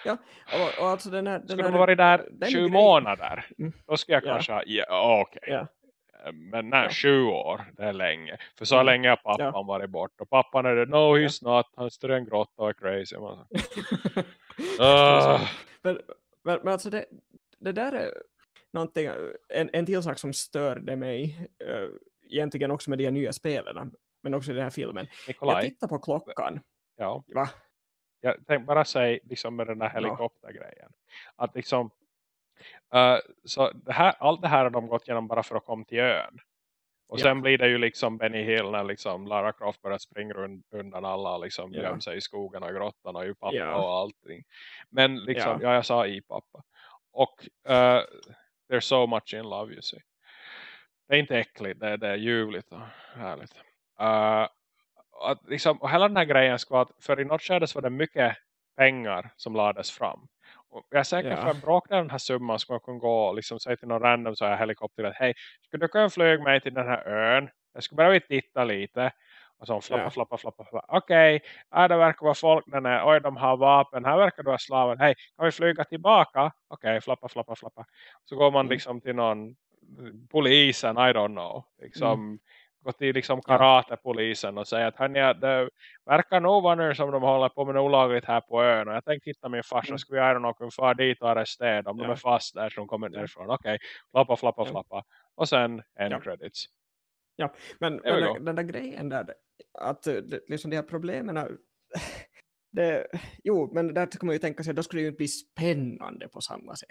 Ja, och, och alltså den här... Den Skulle här de varit där den 20 grejen- månader, Mm. då ska jag Ja. kanske, ja okej. Ja. Eh, Men nej, Ja. 20 år, det är länge. För så Mm. länge har pappan Ja. varit bort. Och pappan är det, no he's not, han står i en grotta och är crazy. Man, uh, men, men, men alltså det, det där är någonting, en, en till sak som störde mig, uh, egentligen också med de nya spelen, men också i den här filmen. Jag Nikolaj, tittar på klockan. ja, Va? Jag tänkte bara säga liksom med den där helikoptergrejen. Att liksom, eh, så det här, allt det här har de gått igenom bara för att komma till ön. Och Ja. sen blir det ju liksom Benny Hill när liksom Lara Croft börjar springa undan alla liksom Ja. gömmer sig i skogen och grottan och i pappa Ja. och allting. Men liksom, Ja. ja. jag sa i pappa. Och uh, there's so much in love you see. Det är inte äckligt, det, det är ljuvligt och härligt. Uh, att liksom, och hela den här grejen ska vara att för i något skede så var det mycket pengar som lades fram. Och jag är säker Ja. för att bråka den här summan ska man kunna gå och liksom säga till någon random så här helikopter att hej, skulle du kunna flyga mig till den här ön? Jag skulle bara vilja titta lite. Och så flappa, Ja. flappa, flappa, flappa. Okej, ja, det verkar vara folk där nere. Oj, de har vapen. Här verkar du ha slaven. Hej, kan vi flyga tillbaka? Okej, flappa, flappa, flappa. Så går man Mm. liksom till någon polisen, I don't know. Liksom, Mm. Gå till liksom karatepolisen och säga att hörni, det verkar nog vara som de håller på med något olagligt här på ön. Och jag tänkte hitta min farsa, Mm. skulle vi göra någon far dit och arrestera dem. De Ja. är fast där så de kommer Ja. därifrån. Okej, flappa, flappa, Ja. flappa. Och sen end Ja. credits. We men den, den där grejen där, att eh, det, liksom de här problemen, det, jo, men där kan man ju tänka sig, då skulle det ju inte bli spännande på samma sätt.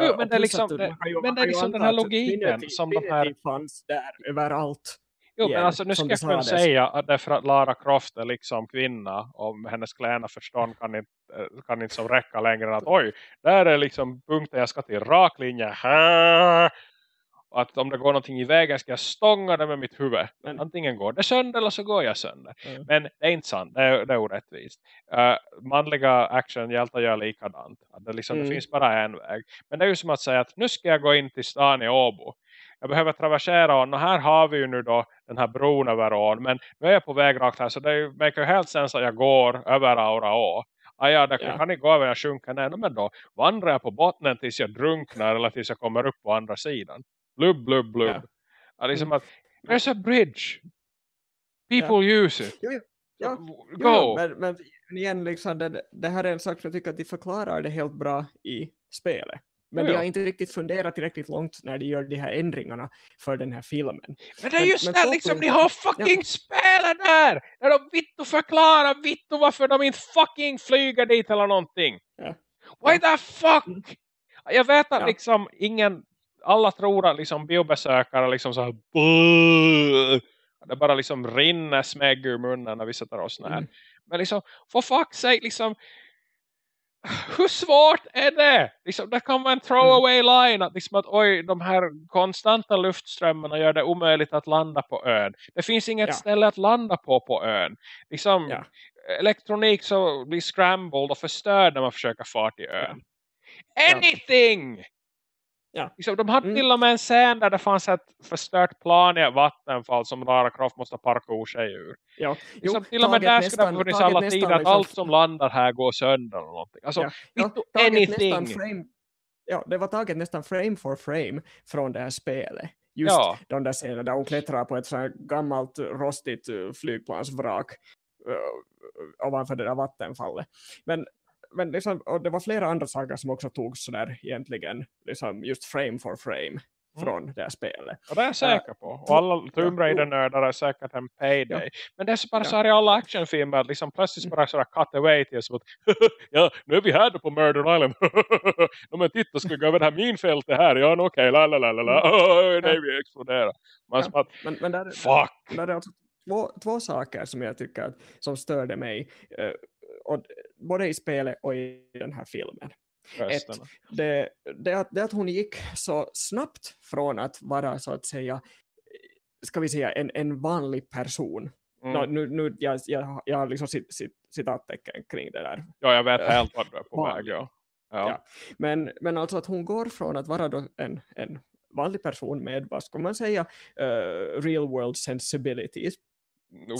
Jo, Eh, men det är liksom- det- ju- men det är liksom den här logiken som de här- fanns där överallt. Jo, igen, men alltså nu ska jag kunna säga att därför att Lara Croft är liksom kvinna och hennes klena förstånd kan inte, eh, kan inte som räcka längre än att oj, där är liksom punkten jag ska till rak linje här. Och att om det går någonting i vägen ska jag stånga det med mitt huvud. Men- Antingen går det sönder eller så går jag sönder. Mm. Men det är inte sant, det är, det är orättvist. Uh, manliga actionhjältar gör likadant. Att det, liksom, Mm. det finns bara en väg. Men det är ju som att säga att nu ska jag gå in till stan i Åbo. Jag behöver traversera ån och här har vi ju nu då den här bron över ån. Men nu är jag på väg rakt här så det make ju helt sens att jag går över Aura å. Ah, ja, det Ja. kan inte gå över jag sjunker ner. No, Men då vandrar jag på botten tills jag drunknar eller tills jag kommer upp på andra sidan. Blubb, blubb, blubb. Ja. Ja, liksom Mm. att, there's a bridge. People use it. Jo. Ja, Go! Men, men igen, liksom, det, det här är en sak som jag tycker att de förklarar det helt bra i spelet. Men Jo, de har inte riktigt funderat tillräckligt långt när de gör de här ändringarna för den här filmen. Men det är Men- just men det, så liksom, de har fucking spelet där! Där de vitt och förklarar vitt och varför de inte fucking flyger dit eller någonting. Ja. Why the fuck? Mm. Jag vet att Ja. liksom ingen, alla tror att liksom biobesökare liksom så här "Buh!" det bara liksom rinner smägg ur munnen när vi sätter oss ner. Mm. Men liksom, for fuck's sake, liksom hur svårt är det? Liksom, det kan vara en throwaway line att, liksom att oj, de här konstanta luftströmmarna gör det omöjligt att landa på ön. Det finns inget Ja. ställe att landa på på ön. Liksom, Ja. elektronik så blir scrambled och förstörd när man försöker fara till ön. Ja. Anything! Ja. Liksom, de hade Mm. till och med en scen där det fanns ett förstört plan i ett vattenfall som Lara Croft måste parkour sig ur. Ja. Liksom, till och med där skulle det funnits alla tider att liksom- allt som landar här går sönder eller någonting. Alltså, Ja, ja, anything. frame, ja, det var taget nästan frame for frame från det här spelet. Just Ja. de där scenerna där hon klättrar på ett så här gammalt rostigt uh, flygplansvrak uh, ovanför det där vattenfallet. Men, men liksom, och det var flera andra saker som också togs sådär egentligen, liksom just frame for frame från det här spelet. Och det är jag säker på. Och alla Tomb Raider-nördar är säkert en payday. Men det är så bara Ja. så här i alla actionfilmer. Att liksom plötsligt bara sådär cut away till att ja, nu är vi här då på Murder Island. no, men titta, ska vi gå över det här minfältet här? Ja, okej, la la la la la. Oh, nej, vi exploderar. Man Ja. att, Men, men där, fuck! där är alltså två, två saker som jag tycker att, som störde mig, eh, och, både i spelet och i den här filmen. Rösterna. det, det, att, det att hon gick så snabbt från att vara så att säga ska vi säga en, en vanlig person. Mm. Nå, nu, nu, jag, jag, jag har liksom cit, cit, citattecken kring det där. Ja, jag vet Eh, helt vad du är på väg. Ja. Ja. Ja. Men, men alltså att hon går från att vara en, en vanlig person med, vad ska man säga, eh, real world sensibilities.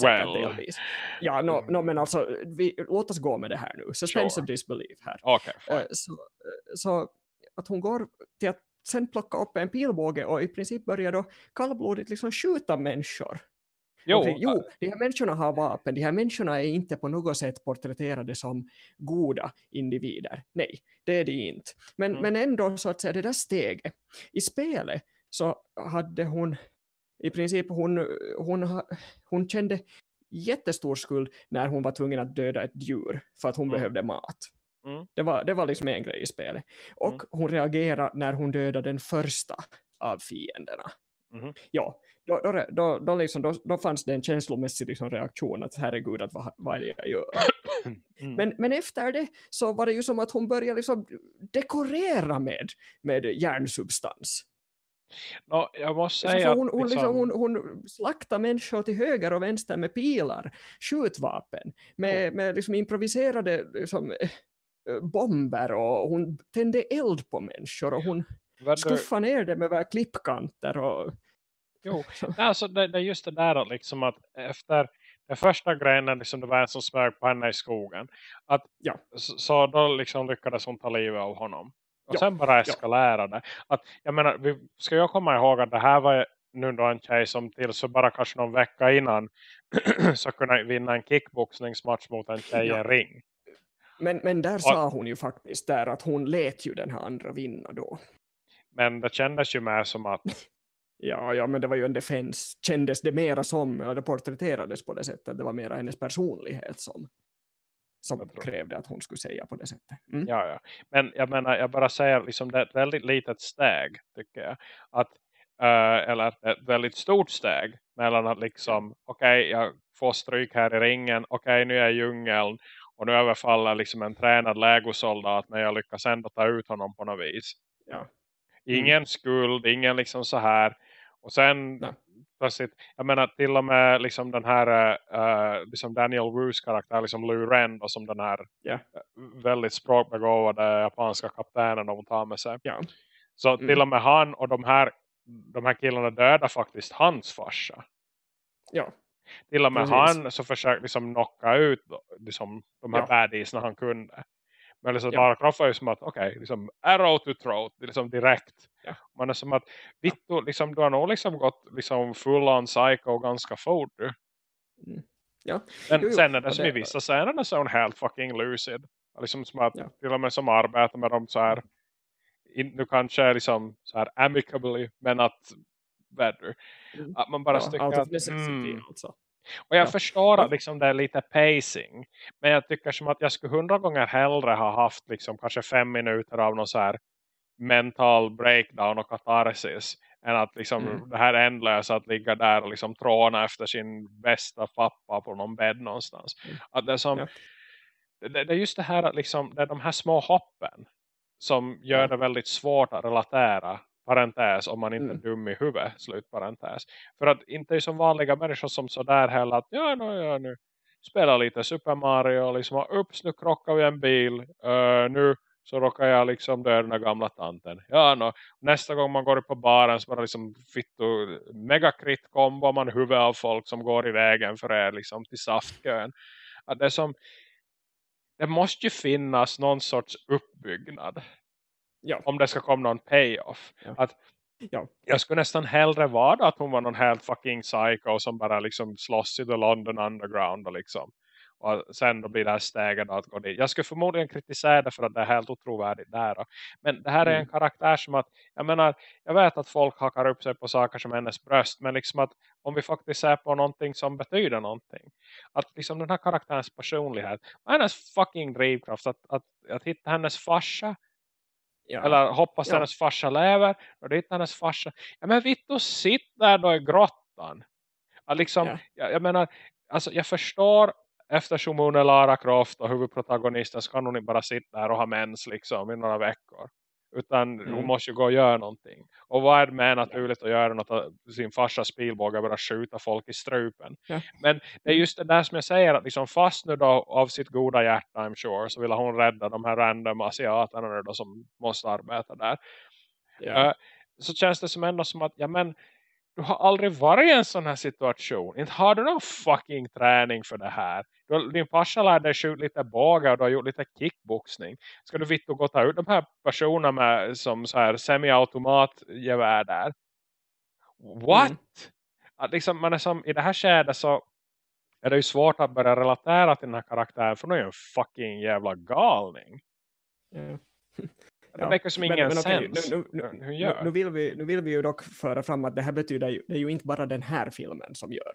Well, delvis. Ja, no, no, men alltså, vi, låt oss gå med det här nu. Suspense Sure. of disbelief här. fine. så, så att hon går till att sen plocka upp en pilbåge och i princip börjar då kallblodigt liksom skjuta människor. Jo, Okej, jo, de här människorna har vapen, de här människorna är inte på något sätt porträtterade som goda individer. Nej, det är de inte. Men, Mm. men ändå så att säga det där steget. I spelet så hade hon i princip hon, hon, hon kände jättestor skuld när hon var tvungen att döda ett djur för att hon Mm. behövde mat. Mm. Det, var, det var liksom en grej i spelet. Och Mm. hon reagerade när hon dödade den första av fienderna. Mhm. Ja, då, då, då, då, liksom, då, då fanns det en känslomässig liksom reaktion att herregud, att vad, vad är det jag gör? Mm. Men, men efter det så var det ju som att hon började liksom dekorera med, med järnsubstans. Nå, jag måste Så säga hon, hon, liksom, liksom- hon, hon slaktar människor till höger och vänster med pilar, skjutvapen, med, med liksom improviserade liksom, eh, bomber och hon tände eld på människor och hon du- skuffade ner dem över klippkanter. Och, Jo, alltså det, det är just det där att liksom att efter den första grejen liksom det var en som smög på henne i skogen. Att, Ja. så, så då liksom lyckades hon ta livet av honom. Och Ja, sen bara eskalerade. Att, jag menar, vi, ska jag komma ihåg att det här var nu då en tjej som till så bara kanske någon vecka innan så kunde vinna en kickboxningsmatch mot en tjej i Ja. en ring. men, men där sa hon ju faktiskt där att hon lät ju den här andra vinna då. Men det kändes ju mer som att Ja, ja, men det var ju en defense. Kändes det mera som, eller det porträtterades på det sättet, det var mera hennes personlighet som, som krävde att hon skulle säga på det sättet. Mm. Ja, ja. Men jag menar, jag bara säger liksom det är ett väldigt litet steg tycker jag. Att Uh, eller ett väldigt stort steg mellan att liksom, okej okay, jag får stryk här i ringen, okej okay, nu är jag i djungeln och nu överfaller liksom en tränad legosoldat men jag lyckas ändå ta ut honom på något vis. Ja. Mm. Ingen skuld, ingen liksom så här. Och sen Nej. Plötsligt, jag menar till och med liksom den här uh, liksom Daniel Roos karaktär, liksom Lou Ren och som den här yeah. väldigt språkbegåvade japanska kaptenen de tar med sig. Ja. Så mm. till och med han och de här, de här killarna dödar faktiskt hans farsa. Ja. Till och med Precis. han så försökte liksom knocka ut liksom, de här ja. baddies när han kunde. Men liksom ja. Lara Croft var ju som att, okej, okay, liksom arrow to throat, liksom direkt. Ja. Man är som att, Vittu, liksom, du har nog liksom gått liksom full on psycho ganska fort du. Mm. Ja. Men jo, jo. sen är det som i vissa scener så är hon helt fucking lucid. Liksom som att, ja. till och med som arbetar med dem så här, nu kanske liksom så här amicably, men att better. Mm. Att man bara ja, tycker att, mm, alltså. Och jag ja. förstår att liksom det är lite pacing. Men jag tycker som att jag skulle hundra gånger hellre ha haft liksom kanske fem minuter av någon så här mental breakdown och katarsis. Än att liksom mm. det här ändlösa att ligga där och liksom tråna efter sin bästa pappa på någon bädd någonstans. Mm. Att det, är som, ja. det, det, är just det här att liksom, det är de här små hoppen som gör det väldigt svårt att relatera parentes om man inte mm. är dum i huvudet, slutparentes. För att inte är som vanliga människor som sådär heller att ja, no, ja nu spelar lite Super Mario och liksom ups nu krockar vi en bil uh, nu så råkar jag liksom döda den gamla tanten. Ja, no. nästa gång man går på baren så bara liksom fitto megakrit kombo man huvud av folk som går i vägen för er liksom till saftkön. Att det som det måste ju finnas någon sorts uppbyggnad Ja. Om det ska komma någon payoff. Ja. Att ja. Jag skulle nästan hellre vara att hon var någon helt fucking psycho som bara liksom slåss i the London underground och liksom. Och sen då blir det här steget att gå dit. Jag skulle förmodligen kritisera det för att det är helt otrovärdigt där. Då. Men det här är en mm. karaktär som att, jag menar, jag vet att folk hakar upp sig på saker som hennes bröst. Men liksom att om vi faktiskt ser på någonting som betyder någonting. Att liksom den här karaktärens personlighet, hennes fucking drivkraft att, att, att hitta hennes farsa Ja. Eller hoppas ja. hennes farsa lever. Och det hennes farsa. Ja men Vittu, sitt där då i grottan. Att liksom, ja. jag, jag menar, alltså jag förstår eftersom hon är Lara Croft och huvudprotagonisten så kan hon inte bara sitta där och ha mens liksom i några veckor. Utan mm. hon måste ju gå och göra någonting. Och vad är det med naturligt att göra något av sin farsa spilbåge bara skjuta folk i strupen. Ja. Men det är just det där som jag säger att liksom fast nu då av sitt goda hjärta I'm sure så vill hon rädda de här random asiaterna nu då som måste arbeta där. Ja. Uh, så känns det som ändå som att ja men du har aldrig varit i en sån här situation. Inte har du någon fucking träning för det här. Du, din farsa lärde dig skjuta lite bågar och du har gjort lite kickboxning. Ska du vitt och gå ta ut de här personerna med som så här semi-automatgevär där? What? Mm. Att liksom man är som, I det här skedet så är det ju svårt att börja relatera till den här karaktären. För nu är ju en fucking jävla galning. Mm. Det ja. verkar som ingen men. Nu, nu, nu, nu, vill vi, nu vill vi ju dock föra fram att det här betyder ju, det är ju inte bara den här filmen som gör.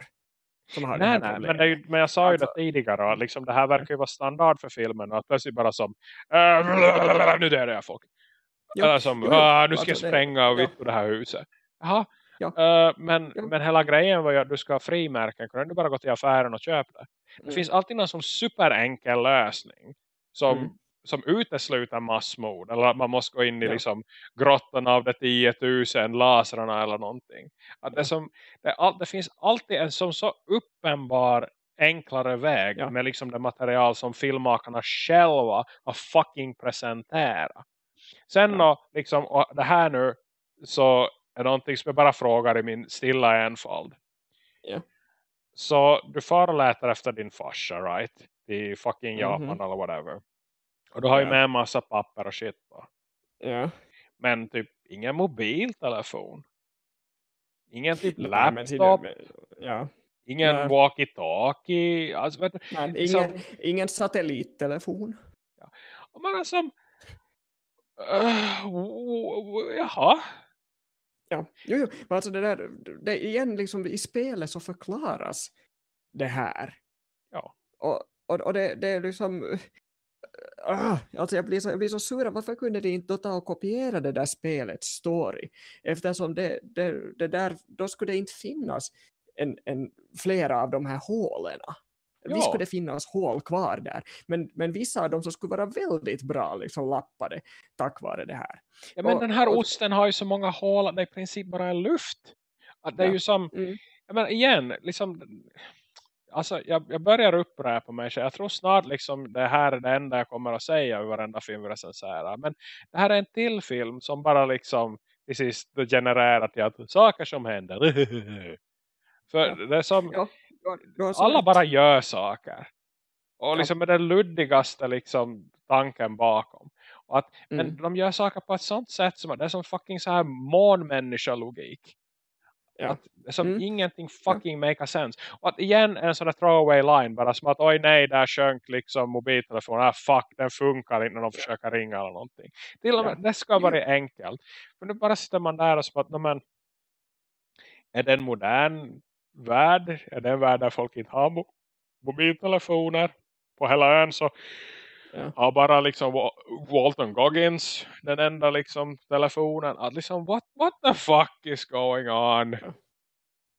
Som har nej, nej men, ju, men jag sa ju alltså, det tidigare. Liksom, det här verkar ju vara standard för filmen. Att plötsligt bara som äh, nu dödar jag folk. Jo, Eller som jo, nu ska jag alltså spränga och vitt på det här huset. Jaha. Ja. Uh, men, ja. men hela grejen var ju att du ska ha frimärken. Kan du bara gå till affären och köpa det? Det mm. finns alltid någon som superenkel lösning. Som mm som utesluter massmord. Eller att man måste gå in i ja. liksom, grottan av det 10 000 lasrarna eller någonting. Att det, som, det, all, det finns alltid en som så uppenbar enklare väg ja. med liksom det material som filmmakarna själva har fucking presenterat. Sen ja. då, liksom, det här nu så är någonting som jag bara frågar i min stilla enfald. Ja. Så du föreläter efter din farsa, right? I fucking Japan mm -hmm. eller whatever. Och du har ju med en massa papper och shit på. Ja. Men typ ingen mobiltelefon. Ingen typ laptop. Men, ja. Ingen ja. walkie-talkie. Alltså, vet du, Nej, ingen, satellittelefon. Ja. Och man är som... Uh, jaha. Ja, jo, jo. Men alltså det där, det igen liksom i spelet så förklaras det här. Ja. Och, och, och det, det är liksom alltså jag blir så, jag blir så sur, varför kunde de inte ta och kopiera det där spelets story? Eftersom det, det, det där, då skulle det inte finnas en, en, flera av de här hålen. Ja. Visst skulle det finnas hål kvar där, men, men vissa av dem så skulle vara väldigt bra liksom lappade tack vare det här. Ja, men Och- den här och- osten har ju så många hål att det i princip bara är luft. Att det är Ja. ju som, Mm. jag menar igen, liksom, alltså jag, jag börjar upprepa mig så jag tror snart liksom det här är det enda jag kommer att säga i varenda film vi recenserar. Men det här är en till film som bara liksom till sist genererar till att saker som händer. För Ja. det är som, Ja, så alla bara gör saker. Och Ja. liksom med den luddigaste liksom tanken bakom. Och att, Men Mm. de gör saker på ett sånt sätt som det är som fucking så här månmänniska-logik. Ja. Att som Mm. ingenting fucking make a sense. Och att igen en sån där throwaway line bara som att oj nej där sjönk liksom mobiltelefonen. Ah, fuck den funkar inte när de försöker ringa eller någonting. Till och med Ja. det ska vara enkelt. För nu bara sitter man där och så att "Nå, men, är det en modern värld? Är det en värld där folk inte har mo- mobiltelefoner? På hela ön så Ja. har bara liksom Wa- Walton Goggins den enda liksom telefonen. Att liksom what, what the fuck is going on?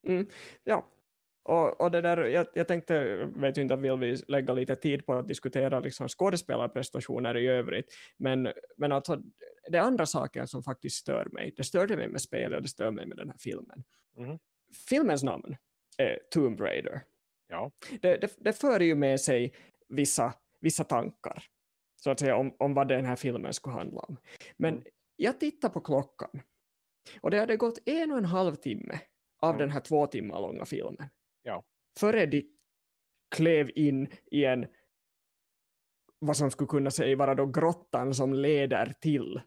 Mm, ja, och, och det där, jag, jag tänkte, vet inte vill vi lägga lite tid på att diskutera liksom skådespelarprestationer i övrigt, men, men alltså det är andra saker som faktiskt stör mig. Det störde mig med spelet och det stör mig med den här filmen. Mhm. Filmens namn är Tomb Raider. Ja. Det, det, det för ju med sig vissa, vissa tankar så att säga, om, om vad den här filmen skulle handla om. Men Mm. jag tittar på klockan och det hade gått en och en halv timme av Mm. den här två timmar långa filmen. Ja. Före de klev in i en vad som skulle kunna säga vara då grottan som leder till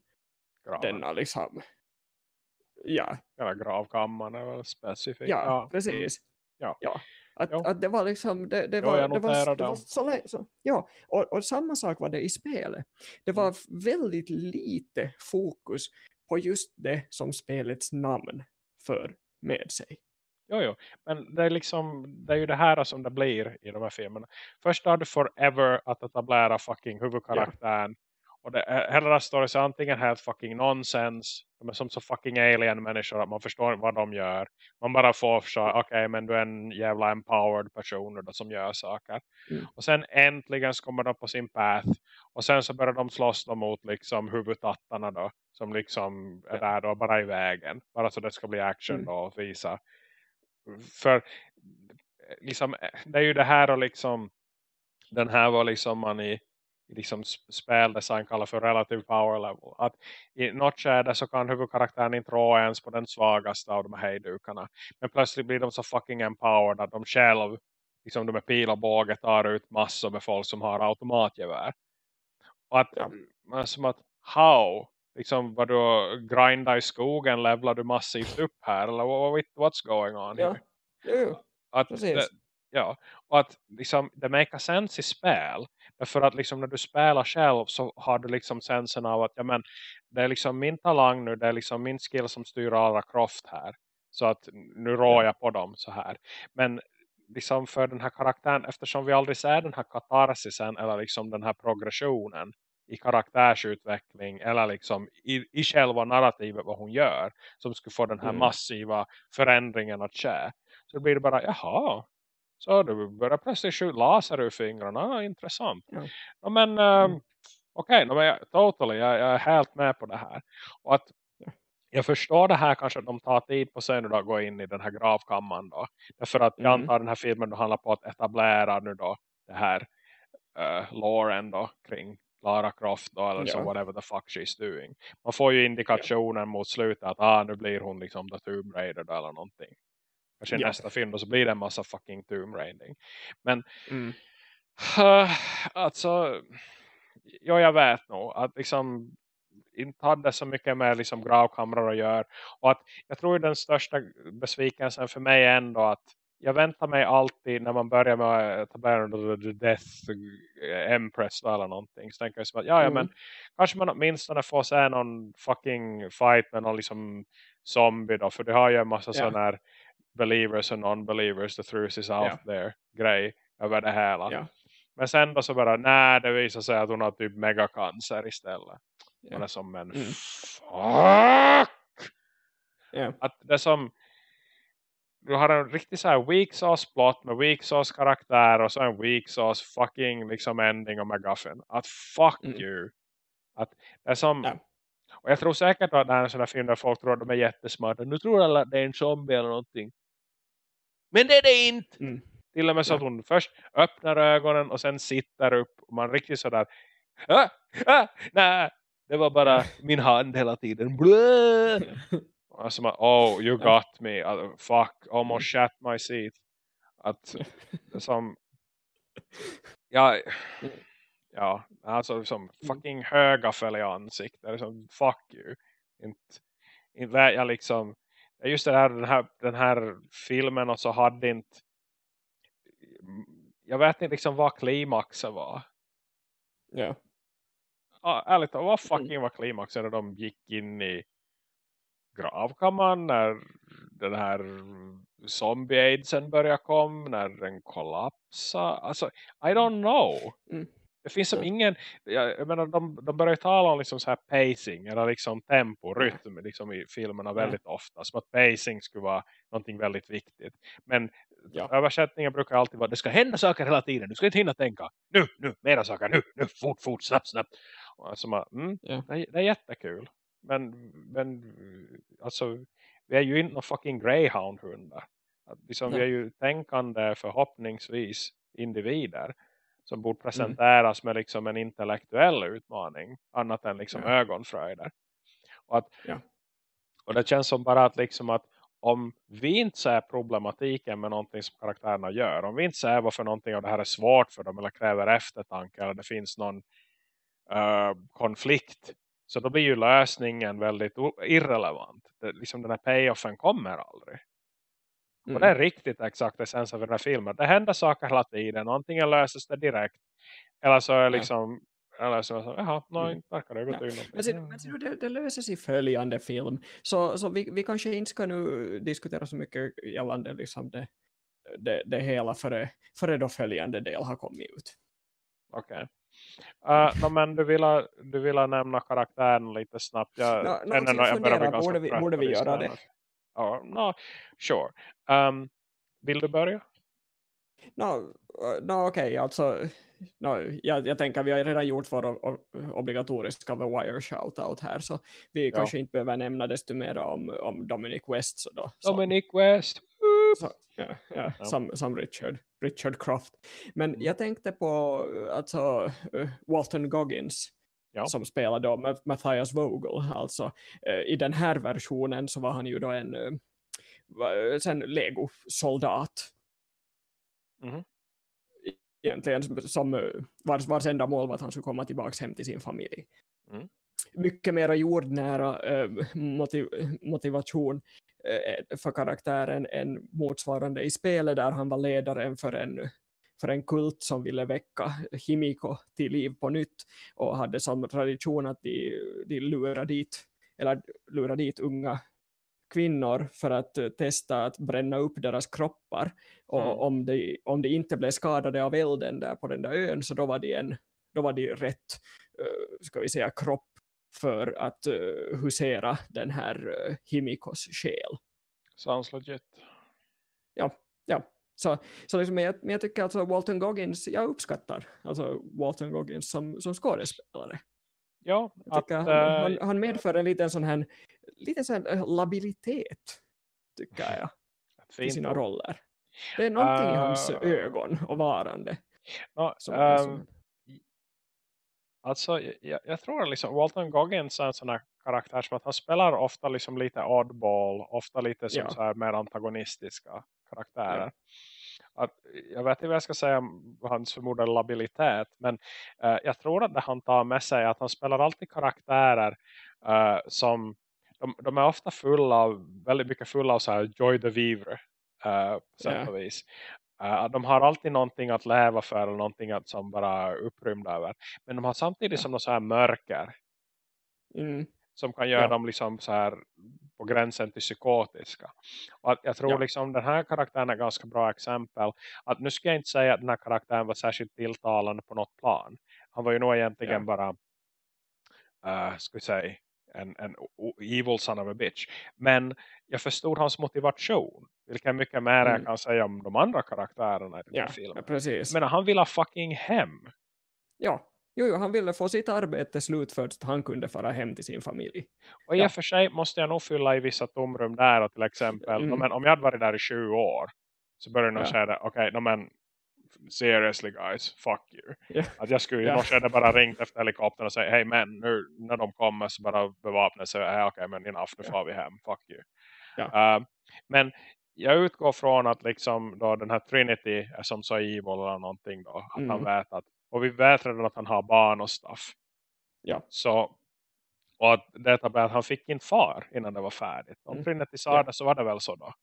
Graven. denna liksom ja, Eller gravkammaren väl specifikt. ja, precis. Ja. ja. Att, Jo. att det var liksom det, det var, det var, det var så, så ja, och, och samma sak var det i spelet. Det var Mm. f- väldigt lite fokus på just det som spelets namn för med sig. Jo, jo. Men det är, liksom, det är ju det här som det blir i de här filmerna. Först har du Forever att etablera fucking huvudkaraktären. Och det, hela storyn är antingen helt fucking nonsens. De är som så fucking alien-människor att man förstår vad de gör. Man bara får så, okej men du är en jävla empowered person då, som gör saker. Mm. Och sen äntligen så kommer de på sin path. Och sen så börjar de slåss då mot liksom huvudtattarna då. Som liksom är där då bara i vägen. Bara så det ska bli action Mm. då och visa för liksom, det är ju det här och liksom den här var liksom man i liksom sp- speldesign kallar för relative power level. Att i något skede så kan huvudkaraktären inte rå ens på den svagaste av de här hejdukarna. Men plötsligt blir de så fucking empowered att de själv liksom de med pil och båge tar ut massor med folk som har automatgevär. Och att Ja. som att how? Liksom vad du grindar i skogen levlar du massivt upp här eller what, what's going on Ja, here? jo. Att det, ja, och att liksom, det make sense i spel. Därför att liksom när du spelar själv så har du liksom sensen av att ja, men, det är liksom min talang nu, det är liksom min skill som styr Lara Croft här. Så att nu rår jag på dem så här. Men liksom för den här karaktären, eftersom vi aldrig ser den här katarsisen eller liksom den här progressionen i karaktärsutveckling eller liksom i, i själva narrativet vad hon gör som skulle få den här Mm. massiva förändringen att ske. Så blir det bara, jaha. Så du börjar plötsligt skjuta laser ur fingrarna. Ah, intressant. Ja. Ja, men um, Mm. okej, okay, totally, jag, jag är helt med på det här. Och att Ja. jag förstår det här kanske att de tar tid på sig nu då att gå in i den här gravkammaren då. Därför att jag Mm. antar den här filmen då handlar på att etablera nu då det här uh, loren då kring Lara Croft då, eller så Ja. whatever the fuck she's doing. Man får ju indikationen mot slutet att ah, nu blir hon liksom the Tomb Raider då, eller någonting. Kanske Ja. nästa film då så blir det en massa fucking Tomb Raiding. Men Mm. Uh, alltså, ja jag vet nog att liksom inte hade så mycket med liksom gravkamrar att göra. Och att jag tror den största besvikelsen för mig är ändå att jag väntar mig alltid när man börjar med att etablera the Death Empress eller någonting. Så tänker jag som att ja, ja Mm. men kanske man åtminstone får se någon fucking fight med någon liksom zombie då. För det har ju en massa Ja. sådana här believers och non-believers the truth is out Ja. there grej över det hela. Ja. Men sen då så bara, nej det visar sig att hon har typ megacancer istället. Ja. Man är som en Mm. fuck! Ja. Att det som du har en riktig så här weak sauce plot med weak sauce karaktär och så en weak sauce fucking liksom ending och McGuffin. Att fuck Mm. you. Att det är som Ja. och jag tror säkert att det är en sån här film där folk tror att de är jättesmarta. Nu tror alla att det är en zombie eller någonting. Men det är det inte! Mm. Till och med så att hon först öppnar ögonen och sen sitter upp. Och man riktigt sådär. Ah, ah, nej, det var bara min hand hela tiden. Blö! Alltså, man, oh, you got me. Uh, fuck, almost shat my seat. Att som... Ja, ja alltså som fucking höga fäll i ansiktet. Liksom, fuck you. Inte, inte jag liksom... Just det här, den här, den här filmen och så hade inte... Jag vet inte liksom vad klimaxet var. Ja. Ja, ärligt talat, vad fucking var klimaxet när de gick in i gravkammaren när den här zombie-aidsen började komma, när den kollapsade. Alltså, I don't know. Mm. Det finns som Ja. ingen, jag, jag menar, de, de börjar ju tala om liksom så här pacing eller liksom tempo, Ja. rytm liksom i filmerna Ja. väldigt ofta. Som att pacing skulle vara någonting väldigt viktigt. Men Ja. översättningen brukar alltid vara, det ska hända saker hela tiden, du ska inte hinna tänka. Nu, nu, mera saker, nu, nu, fort, fort, snabbt, snabbt. Alltså, mm, Ja. det, är- det är jättekul. Men, men alltså, vi är ju inte någon fucking greyhound-hundar. Liksom, vi är ju tänkande förhoppningsvis individer som Mm. borde presenteras med liksom en intellektuell utmaning annat än liksom Ja. ögonfröjder. Och, att, Ja. och det känns som bara att liksom att om vi inte ser problematiken med någonting som karaktärerna gör, om vi inte ser varför någonting av det här är svårt för dem eller kräver eftertanke eller det finns någon eh, konflikt så då blir ju lösningen väldigt irrelevant. Det, liksom den här payoffen kommer aldrig. Mm. Och det är riktigt exakt essens av den här filmen. Det händer saker hela tiden. Antingen löses det direkt. Eller så är Ja. liksom... Eller så, så jaha, nej, Mm. verkar det. Ja. betyder någonting. Men, ser, men du, det, det löses i följande film. Så, så vi, vi kanske inte ska nu diskutera så mycket gällande liksom det, det, det hela före, före då följande del har kommit ut. Okej. Eh, no, men du vill, du vill nämna karaktären lite snabbt. Jag, nå, känner jag borde vi- borde vi göra det? Ja, no, sure. Um, vill du börja? No, no, Okej, alltså no, jag, jag tänker vi har redan gjort vår obligatoriska Wire shoutout här så vi Ja. kanske inte behöver nämna desto mer om, om Dominic West så då, som, Dominic West. så, ja, ja, Ja. Som, som Richard, Richard Croft. Men Mm. jag tänkte på alltså, eh, Walton Goggins Ja. som spelar då Ma- Matthias Vogel. Alltså, eh, I den här versionen så var han ju då en eh, va- sen Lego-soldat. Mhm. Egentligen som- eh, vars, vars enda mål var att han skulle komma tillbaka hem till sin familj. Mm. Mycket mera jordnära eh, motiv, motivation eh, för karaktären än motsvarande i spelet där han var ledaren för en, för en kult som ville väcka Himiko till liv på nytt och hade som tradition att de, de lurar dit eller lurar dit unga kvinnor för att eh, testa att bränna upp deras kroppar och Mm. om, de, om de inte blev skadade av elden där på den där ön så då var de, en, då var de rätt eh, ska vi säga kropp för att eh, husera den här Himikos själ. Sounds legit. Ja, så, så liksom, men jag, men jag tycker alltså Walton Goggins, jag uppskattar alltså Walton Goggins som, som skådespelare. Ja, att, han, eh, han, han medför en liten sån här, liten sån här labilitet, tycker jag, i sina roller. Det är någonting i hans Ah. ögon och varande. Ja, Som, ehm, som, Alltså, jag, jag tror liksom Walton Goggins är en sån här karaktär som att han spelar ofta liksom lite oddball, ofta lite som Ja. så här mer antagonistiska karaktärer. Att, jag vet inte vad jag ska säga om hans förmodade labilitet, men eh, jag tror att det han tar med sig är att han spelar alltid karaktärer eh, som de, de är ofta fulla av, väldigt mycket fulla av så här joy de vivre eh, på Ja. och vis. Eh, de har alltid någonting att leva för eller någonting att som bara upprymda över. Men de har samtidigt som något så här mörker mm, som kan göra Ja. dem liksom så här på gränsen till psykotiska. Och jag tror ja. liksom den här karaktären är ganska bra exempel. Att nu ska jag inte säga att den här karaktären var särskilt tilltalande på något plan. Han var ju nog egentligen ja. bara uh, ska vi säga en, en evil son of a bitch. Men jag förstod hans motivation. Vilket mycket mer mm. jag kan säga om de andra karaktärerna i den ja, filmen. Precis. Men han vill ha fucking hem. Ja, Jo, jo, han ville få sitt arbete slutfört så att han kunde fara hem till sin familj. Och i och för sig måste jag nog fylla i vissa tomrum där. Till exempel, mm. men om jag hade varit där i 20 år så började jag nog ja. säga, okej, okay, men seriously guys, fuck you. Yeah. Att jag skulle yeah. i något bara ringt efter helikoptern och säga, hej men nu när de kommer så bara bevapna sig. Okej okay, men enough, nu får vi hem, fuck you. Yeah. Uh, men jag utgår från att liksom då den här Trinity är som så evil eller någonting då. Att mm. han vet att och vi vet redan att han har barn och stuff. Ja. Så, och att det är att han fick en far innan det var färdigt. Om mm. Trinity sa ja. det så var det väl så då.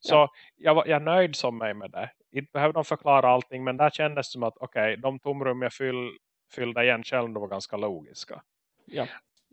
Så ja. jag, var, jag är nöjd som mig med det. Inte behövde de förklara allting. Men där kändes det som att okej, okay, de tomrum jag fyll, fyllde igen själv var ganska logiska. Ja.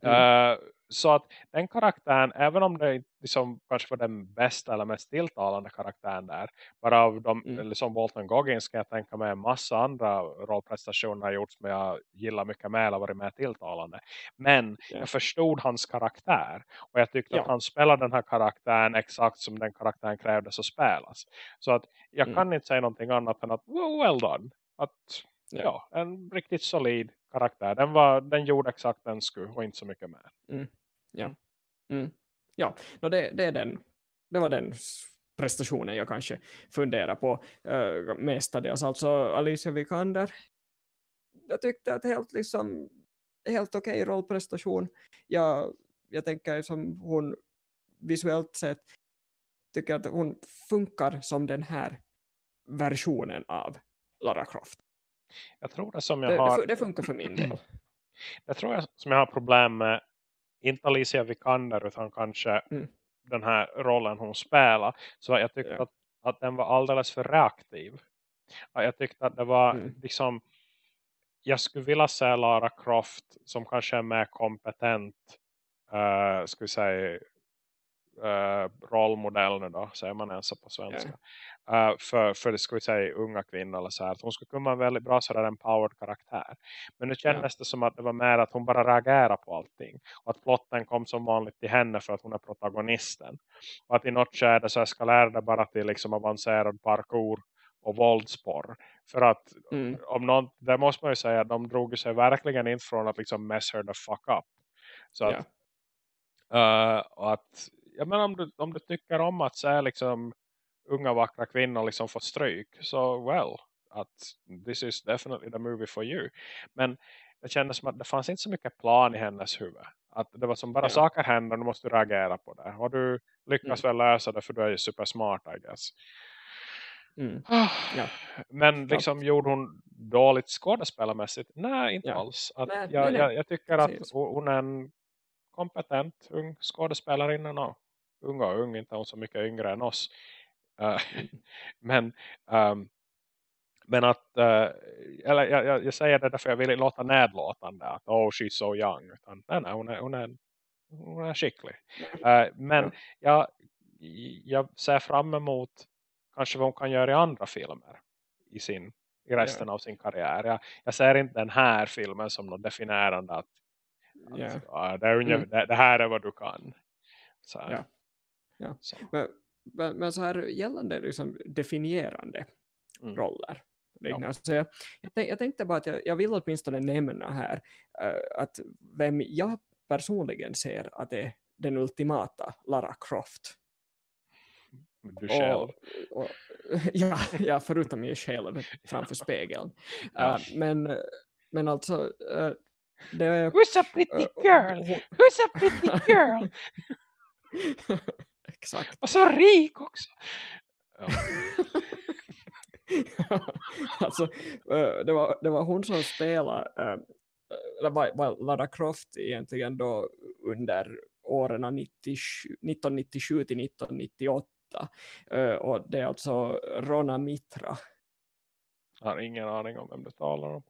Mm. Uh, så att den karaktären, även om det liksom kanske var den bästa eller mest tilltalande karaktären där. Bara av de, mm. liksom Walton Goggins kan jag tänka mig en massa andra rollprestationer har gjorts men jag gillar mycket mer eller varit mer tilltalande. Men yeah. jag förstod hans karaktär. Och jag tyckte ja. att han spelade den här karaktären exakt som den karaktären krävdes att spelas. Så att jag mm. kan inte säga någonting annat än att well done. Att ja, en riktigt solid karaktär. Den, var, den gjorde exakt den skulle och inte så mycket mer. Mm. Ja, mm. ja. No, det, det, är den. det var den prestationen jag kanske funderar på uh, mestadels. Alltså Alicia Vikander. Jag tyckte att helt liksom helt okej okay rollprestation. Jag, jag tänker som hon visuellt sett tycker att hon funkar som den här versionen av Lara Croft. Jag tror det som jag har... Det, det funkar för min del. Jag tror jag, som jag har problem med inte Alicia Vikander utan kanske mm. den här rollen hon spelar. Så jag tyckte ja. att, att den var alldeles för reaktiv. Jag tyckte att det var mm. liksom jag skulle vilja se Lara Croft som kanske är mer kompetent uh, skulle säga uh, rollmodell nu då, säger man ens på svenska. Yeah. Uh, för, för det vi säga unga kvinnor eller så här. Att hon skulle kunna vara en väldigt bra sådär empowered karaktär. Men nu kändes yeah. det som att det var mer att hon bara reagerar på allting. Och att plotten kom som vanligt till henne för att hon är protagonisten. Och att i något skede så eskalerade det bara till liksom avancerad parkour och våldsporr. För att mm. om någon, det måste man ju säga, de drog sig verkligen inte från att liksom mess her the fuck up. Så att, yeah. uh, och att jag menar om du, om du tycker om att se liksom unga vackra kvinnor liksom få stryk så well att this is definitely the movie for you men det kändes som att det fanns inte så mycket plan i hennes huvud att det var som bara ja. saker händer och du måste reagera på det och du lyckas mm. väl lösa det för du är ju supersmart I guess mm. ja. men liksom ja. gjorde hon dåligt skådespelarmässigt? Nej, inte alls att nej, jag, nej, nej. Jag, jag, tycker att hon är en kompetent ung skådespelarinna. Unga och ung, inte hon så mycket yngre än oss. Uh, men um, men att uh, eller jag, jag, säger det därför jag vill låta nedlåtande att oh she's so young. Utan nej, nej, hon, är, hon, är, hon är skicklig. Uh, men jag, jag ser fram emot kanske vad hon kan göra i andra filmer i, sin, i resten yeah. av sin karriär. Jag, jag ser inte den här filmen som något definierande att, yeah. att det, är, mm. det, det, här är vad du kan så yeah. Ja. Men, men, men, så här gällande liksom definierande mm. roller. Ja. Så jag, jag, tänkte bara att jag, jag vill åtminstone nämna här uh, att vem jag personligen ser att är den ultimata Lara Croft. Du själv. Och, och, ja, ja, förutom mig själv framför spegeln. Uh, men, men alltså... Uh, det, Who's a pretty girl? Who's a pretty girl? Exakt. Och så rik också. Ja. alltså, det var, det var hon som spelade eller var, var Lara Croft egentligen då under åren 1997 till 1998 och det är alltså Rona Mitra. Jag har ingen aning om vem du talar om.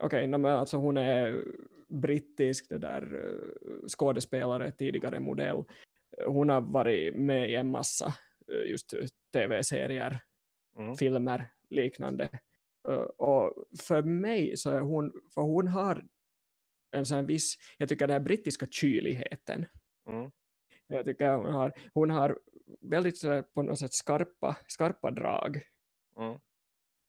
Okej, okay, men alltså hon är brittisk det där skådespelare, tidigare modell hon har varit med i en massa eh, just tv-serier, Mm. filmer, liknande. Uh, och för mig så är hon, för hon har en sån viss, jag tycker den här brittiska kyligheten. Mm. Jag tycker hon har, hon har väldigt på något sätt skarpa, skarpa drag. Mm.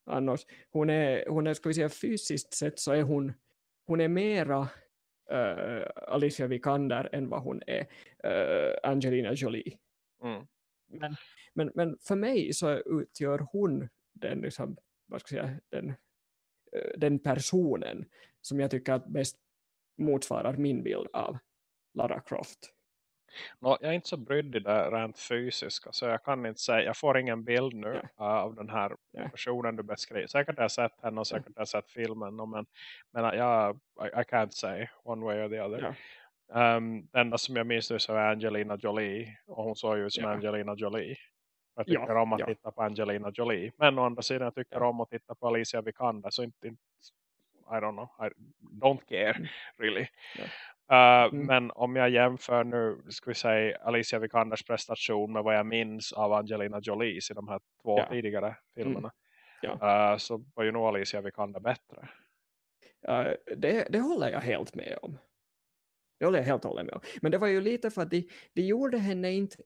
Annars, hon är, hon är, ska vi säga fysiskt sett så är hon, hon är mera uh, Alicia Vikander än vad hon är uh, Angelina Jolie. Mm. Men, men, men för mig så utgör hon den, liksom, vad ska jag säga, den, eh, den personen som jag tycker att bäst motsvarar min bild av Lara Croft. Nå, jag är inte så brydd i det rent fysiska så jag kan inte säga, jag får ingen bild nu Ja. uh, av den här Ja. personen du beskriver. Säkert har jag sett henne och säkert har jag sett filmen no, men, men jag, I, I can't say one way or the other. Ja. Um, det enda som jag minns nu så är Angelina Jolie och hon såg ju som Ja. Angelina Jolie. Jag Ja, tycker om att ja. titta på Angelina Jolie. Men å andra sidan jag tycker Ja. om att titta på Alicia Vikander så inte, inte I don't know, I don't care Mm. really. Ja. Uh, Mm. Men om jag jämför nu, ska vi säga Alicia Vikanders prestation med vad jag minns av Angelina Jolie i de här två Ja. tidigare filmerna. Ja. Uh, så var ju nog Alicia Vikander bättre. Uh, det, det håller jag helt med om. Det håller jag helt och hållet med om. Men det var ju lite för att de, de gjorde henne inte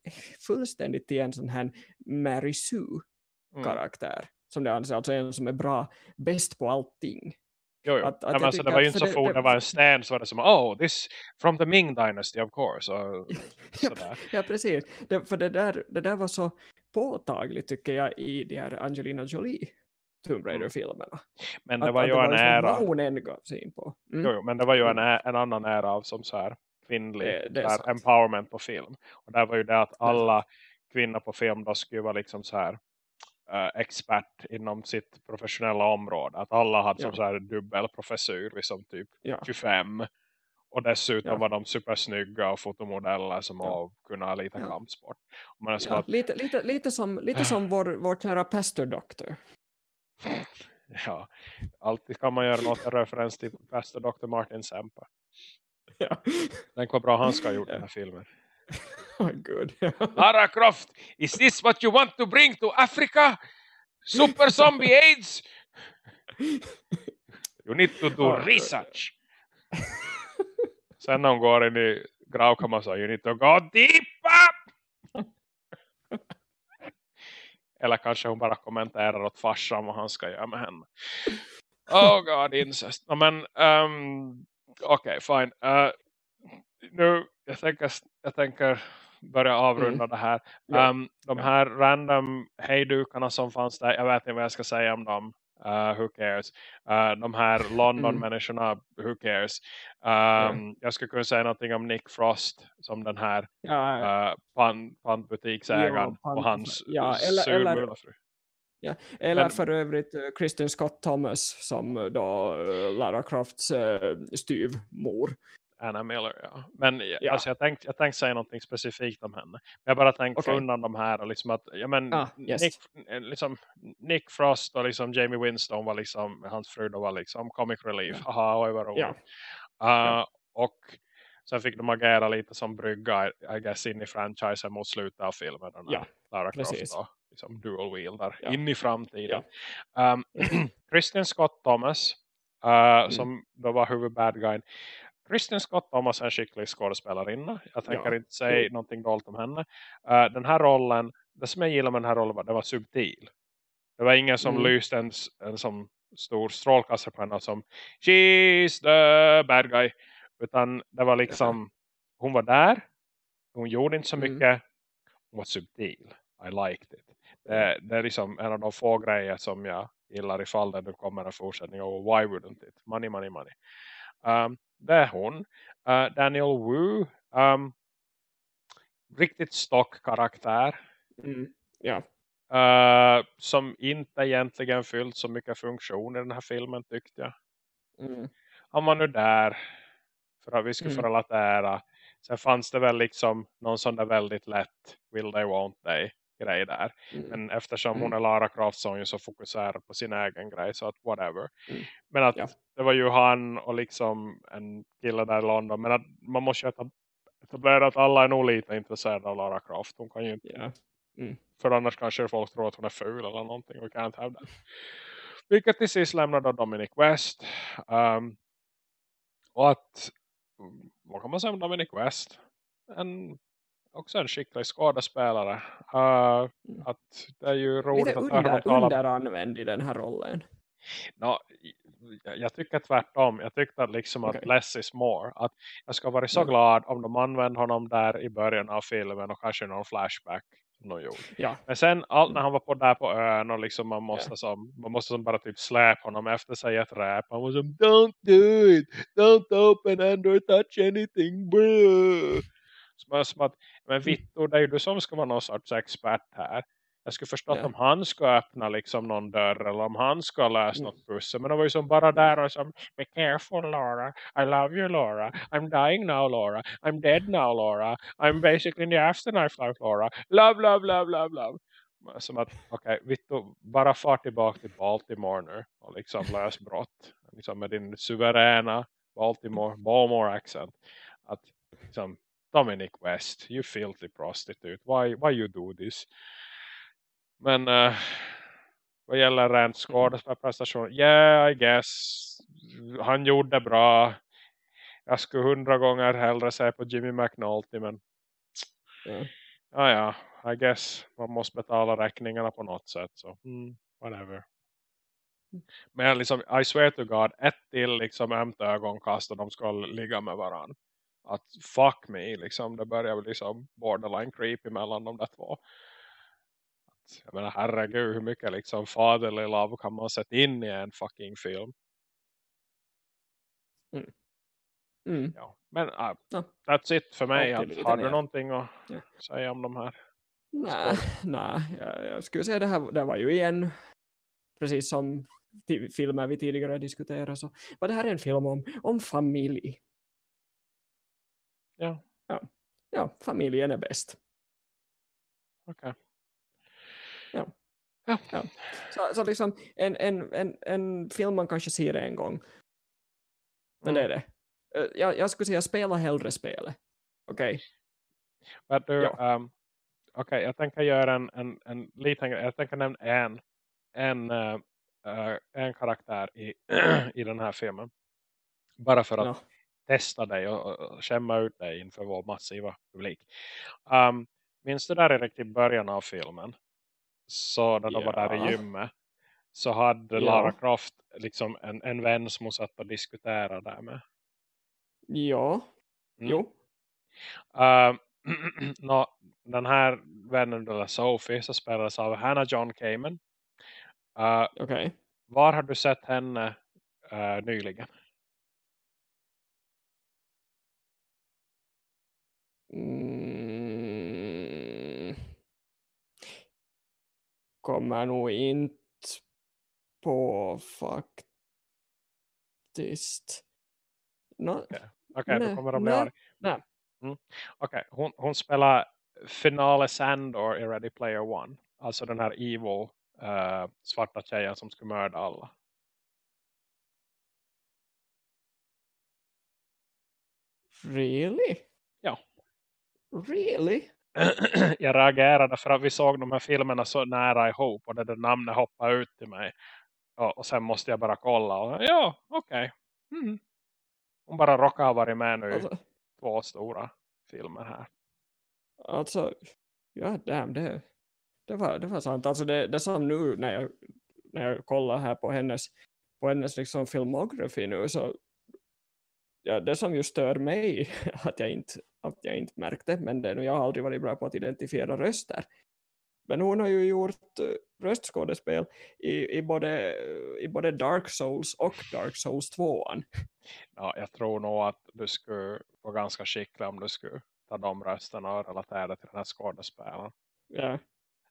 fullständigt till en sån här Mary Sue-karaktär. Mm. Som det anser, alltså en som är bra, bäst på allting. Jo, jo. Att- att ja, alltså, det var ju inte så det- fort det- var en stand så var det som, oh, this from the Ming Dynasty of course. Och. Ja, precis. Det, för det där, det där var så påtagligt tycker jag i de här Angelina Jolie Tomb Raider-filmerna. Men det Att- var att ju en ära. vad hon än gav sig in på. Mm. Jo, jo, men det var ju en, annan ära av som så här kvinnlig Det- det här empowerment på film. Och där var ju det att alla kvinnor på film då skulle vara liksom så här eh, expert inom sitt professionella område. Att alla hade som Ja. så här dubbel professur liksom typ Ja. 25. Och dessutom Ja. var de supersnygga och fotomodeller som Ja. har kunnat lite Ja. kampsport. Som Ja, att, lite, lite, lite som, lite som vår, vår kära pastor doktor. ja, alltid kan man göra något en referens till pastor Dr. Martin Semper. Ja. Tänk vad bra han ska ha gjort den här filmen. Oh, good. Lara Croft, is this what you want to bring to Africa? Super zombie AIDS? You need to do Ja. research. Sen när hon går in i gravkammaren så you need to go deep up. Eller kanske hon bara kommenterar åt farsan vad han ska göra med henne. Oh god, incest. No, men, um, okej, fine. Uh, nu, jag tänker, jag tänker börja avrunda det här. Mm. Ja. Um, de Ja. här random hejdukarna som fanns där, jag vet inte vad jag ska säga om dem. Uh, who cares? Uh, de här London-människorna, who cares? Um, Jag skulle kunna säga någonting om Nick Frost som den här Ja, uh, pan, pantbutiksägaren Ja, och hans ja, eller- eller- surmulafru. eller men- för övrigt eh, Kristen Scott Thomas som då eh, Lara Crofts uh, styvmor. Anna Miller, ja. Men Ja. Alltså, jag tänkte jag tänkt säga någonting specifikt om henne. Jag bara tänkte Okej. få undan de här. Och liksom att, ja, men, Ah, yes. Nick, eh, liksom, Nick Frost och liksom Jamie Winston var liksom, hans fru då var liksom comic relief. Haha, oj vad roligt. Ja. Uh, Ja. Och sen fick de agera lite som brygga, I guess, in i franchisen mot slutet av filmen. Den Ja, Lara Croft då, liksom dual wheel där, in i framtiden. Um, Kristen Scott Thomas, uh, som då var huvudbad guyn. Kristen Scott Thomas är en skicklig skådespelarinna. Jag tänker Ja. inte säga någonting dåligt om henne. Uh, den här rollen, det som jag gillar med den här rollen var det var subtil. Det var ingen som Mm. lyste en, en som stor strålkastare på henne som She's the bad guy. Utan det var liksom, hon var där. Hon gjorde inte så Mm. mycket. Hon var subtil. I liked it. Det, det är liksom en av de få grejer som jag gillar ifall det nu kommer en fortsättning. Och why wouldn't it? Money, money, money. Um, det är hon. Uh, Daniel Wu. Um, riktigt stock karaktär. Mm. Ja. Uh, som inte egentligen fyllt så mycket funktion i den här filmen tyckte jag. Mm. Han var nu där för att vi skulle få Mm. relatera. Sen fanns det väl liksom någon sån där väldigt lätt will they won't they grej där. Mm. Men eftersom hon Mm. är Lara Croft så hon ju så fokuserad på sin egen grej så att whatever. Mm. Men att Ja. det var ju han och liksom en kille där i London. Men att man måste ju ta etablerade att alla är nog lite intresserade av Lara Croft. Hon kan ju inte. Ja. Mm. För annars kanske folk tror att hon är ful eller någonting. We can't have that. Vilket till sist lämnar då Dominic West. Um, och att, vad kan man säga om Dominic West? En, också en skicklig skådespelare. Uh, att det är ju roligt Lite att under, tala. underanvänd i den här rollen. No, jag, tycker tvärtom. Jag tyckte att liksom att Okej. less is more. Att jag ska vara så glad om de använde honom där i början av filmen och kanske någon flashback som. Ja, Men sen allt när han var på där på ön och liksom man måste Ja. som man måste som bara typ släpa honom efter sig ett räp. Han var som don't do it. Don't open and or touch anything. Bro. Som, som att, men Vittor, det är ju du som ska vara någon sorts expert här. Jag skulle förstå att Ja. om han ska öppna liksom någon dörr eller om han ska lösa Mm. något pussel. Men det var ju som bara där och som Be careful Laura, I love you Laura, I'm dying now Laura, I'm dead now Laura, I'm basically in the afterlife life Laura, love, love, love, love, love. Som att, okej, Vittu, bara far tillbaka till Baltimore nu och liksom lös brott. Liksom med din suveräna Baltimore, Baltimore accent. Att liksom, Dominic West, you filthy prostitute, why, why you do this? Men uh, vad gäller rent skådespelarprestation, yeah I guess han gjorde bra. Jag skulle hundra gånger hellre se på Jimmy McNulty men ja. ja ja, I guess man måste betala räkningarna på något sätt så mm, whatever. Men liksom, I swear to God, ett till liksom ömt ögonkast och de ska ligga med varann. Att fuck me, liksom, det börjar bli liksom borderline creepy mellan de där två. Att, jag menar, herregud, hur mycket liksom fatherly love kan man sätta in i en fucking film? Mm. Ja. Men uh, Ja. that's it för mig. Att, har du någonting att Ja. säga om de här? Nej, nej jag, jag skulle säga det här det var ju igen precis som filmer vi tidigare diskuterade så var det här en film om, om familj. Ja, Ja, familjen är bäst. okej. Ja. Ja. Ja. Så, så liksom en, en, en, en film man kanske ser en gång. Men det är Mm. det. Jag, jag skulle säga spela hellre spelet. Okej. Du, Ja. um, okej, jag tänker göra en, en, en liten. Jag tänker nämna en, en, eh, en karaktär i, i den här filmen. Bara för att Ja. Testa dig och, skämma ut dig inför vår massiva publik. Um, minns du där i riktigt början av filmen? Så när de var där Ja. i gymmet. Så hade Ja. Lara Croft liksom en, en vän som hon satt och diskuterade där med. Ja. Mm. Jo. Uh, nå, den här vännen, eller Sophie, så spelades av Hannah John Kamen. Uh, Okej. var har du sett henne uh, nyligen? Mm. Kommer nog inte på faktiskt. No, Okej, Nej, då kommer de bli arg. nej. Mm. Okej, hon, hon spelar Finale Sandor i Ready Player One. Alltså den här evil uh, svarta tjejen som skulle mörda alla. Really? Really? jag reagerade för att vi såg de här filmerna så nära ihop och det där namnet hoppade ut till mig. Och, och sen måste jag bara kolla och ja, okej. Mm. Hon bara råkar ha varit med nu i Alltså, två stora filmer här. alltså ja, damn, det, det, var, det var sant. Alltså det, det som nu när jag, när jag kollar här på hennes, på hennes liksom filmography nu så ja, det som just stör mig att jag inte, att jag inte märkte, men det, jag har aldrig varit bra på att identifiera röster. Men hon har ju gjort uh, röstskådespel i, i, både, i både Dark Souls och Dark Souls 2. Ja, jag tror nog att du skulle vara ganska skicklig om du skulle ta de rösterna och relatera till den här skådespelaren. Ja,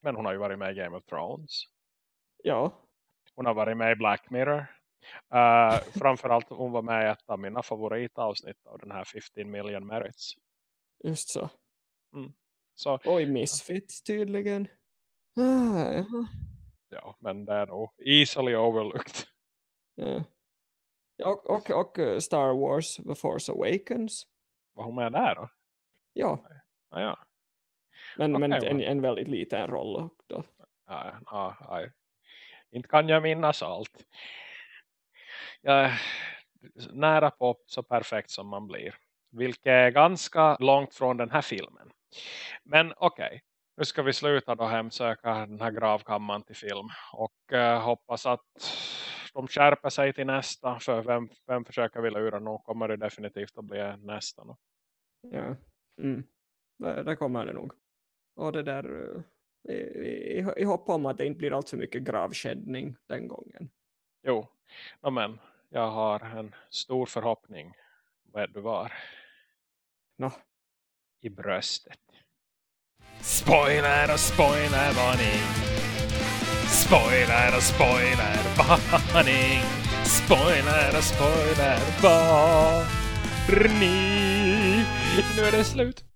Men hon har ju varit med i Game of Thrones. ja, Hon har varit med i Black Mirror. Uh, framförallt hon var med i ett av mina favoritavsnitt av den här 15 million merits. just så. Så Oj, Misfits tydligen. Ah, jaha. ja, men det är nog easily overlooked. Ja. Ja, Och, och, och eh, Star Wars The Force Awakens. Var hon med där då? Ja. Ah, ja. Men, men Okej, en, en väldigt liten roll då. Ja, ja, ja. Inte kan jag minnas allt. Jag är nära på så perfekt som man blir. Vilket är ganska långt från den här filmen. Men okej, nu ska vi sluta då hemsöka den här gravkammaren till film. Och eh, hoppas att de skärper sig till nästa. För vem, vem försöker vi lura nu kommer det definitivt att bli nästa. Nu. Ja. Mm. Det, det kommer det nog. Och det där eh, i, i, i hopp om att det inte blir allt för mycket gravskäddning den gången. Jo, no, men jag har en stor förhoppning. Vad du var? Nå, I bröstet. Spoiler och spoiler varning. Spoiler och spoiler varning. Spoiler och spoiler varning. Nu är det slut.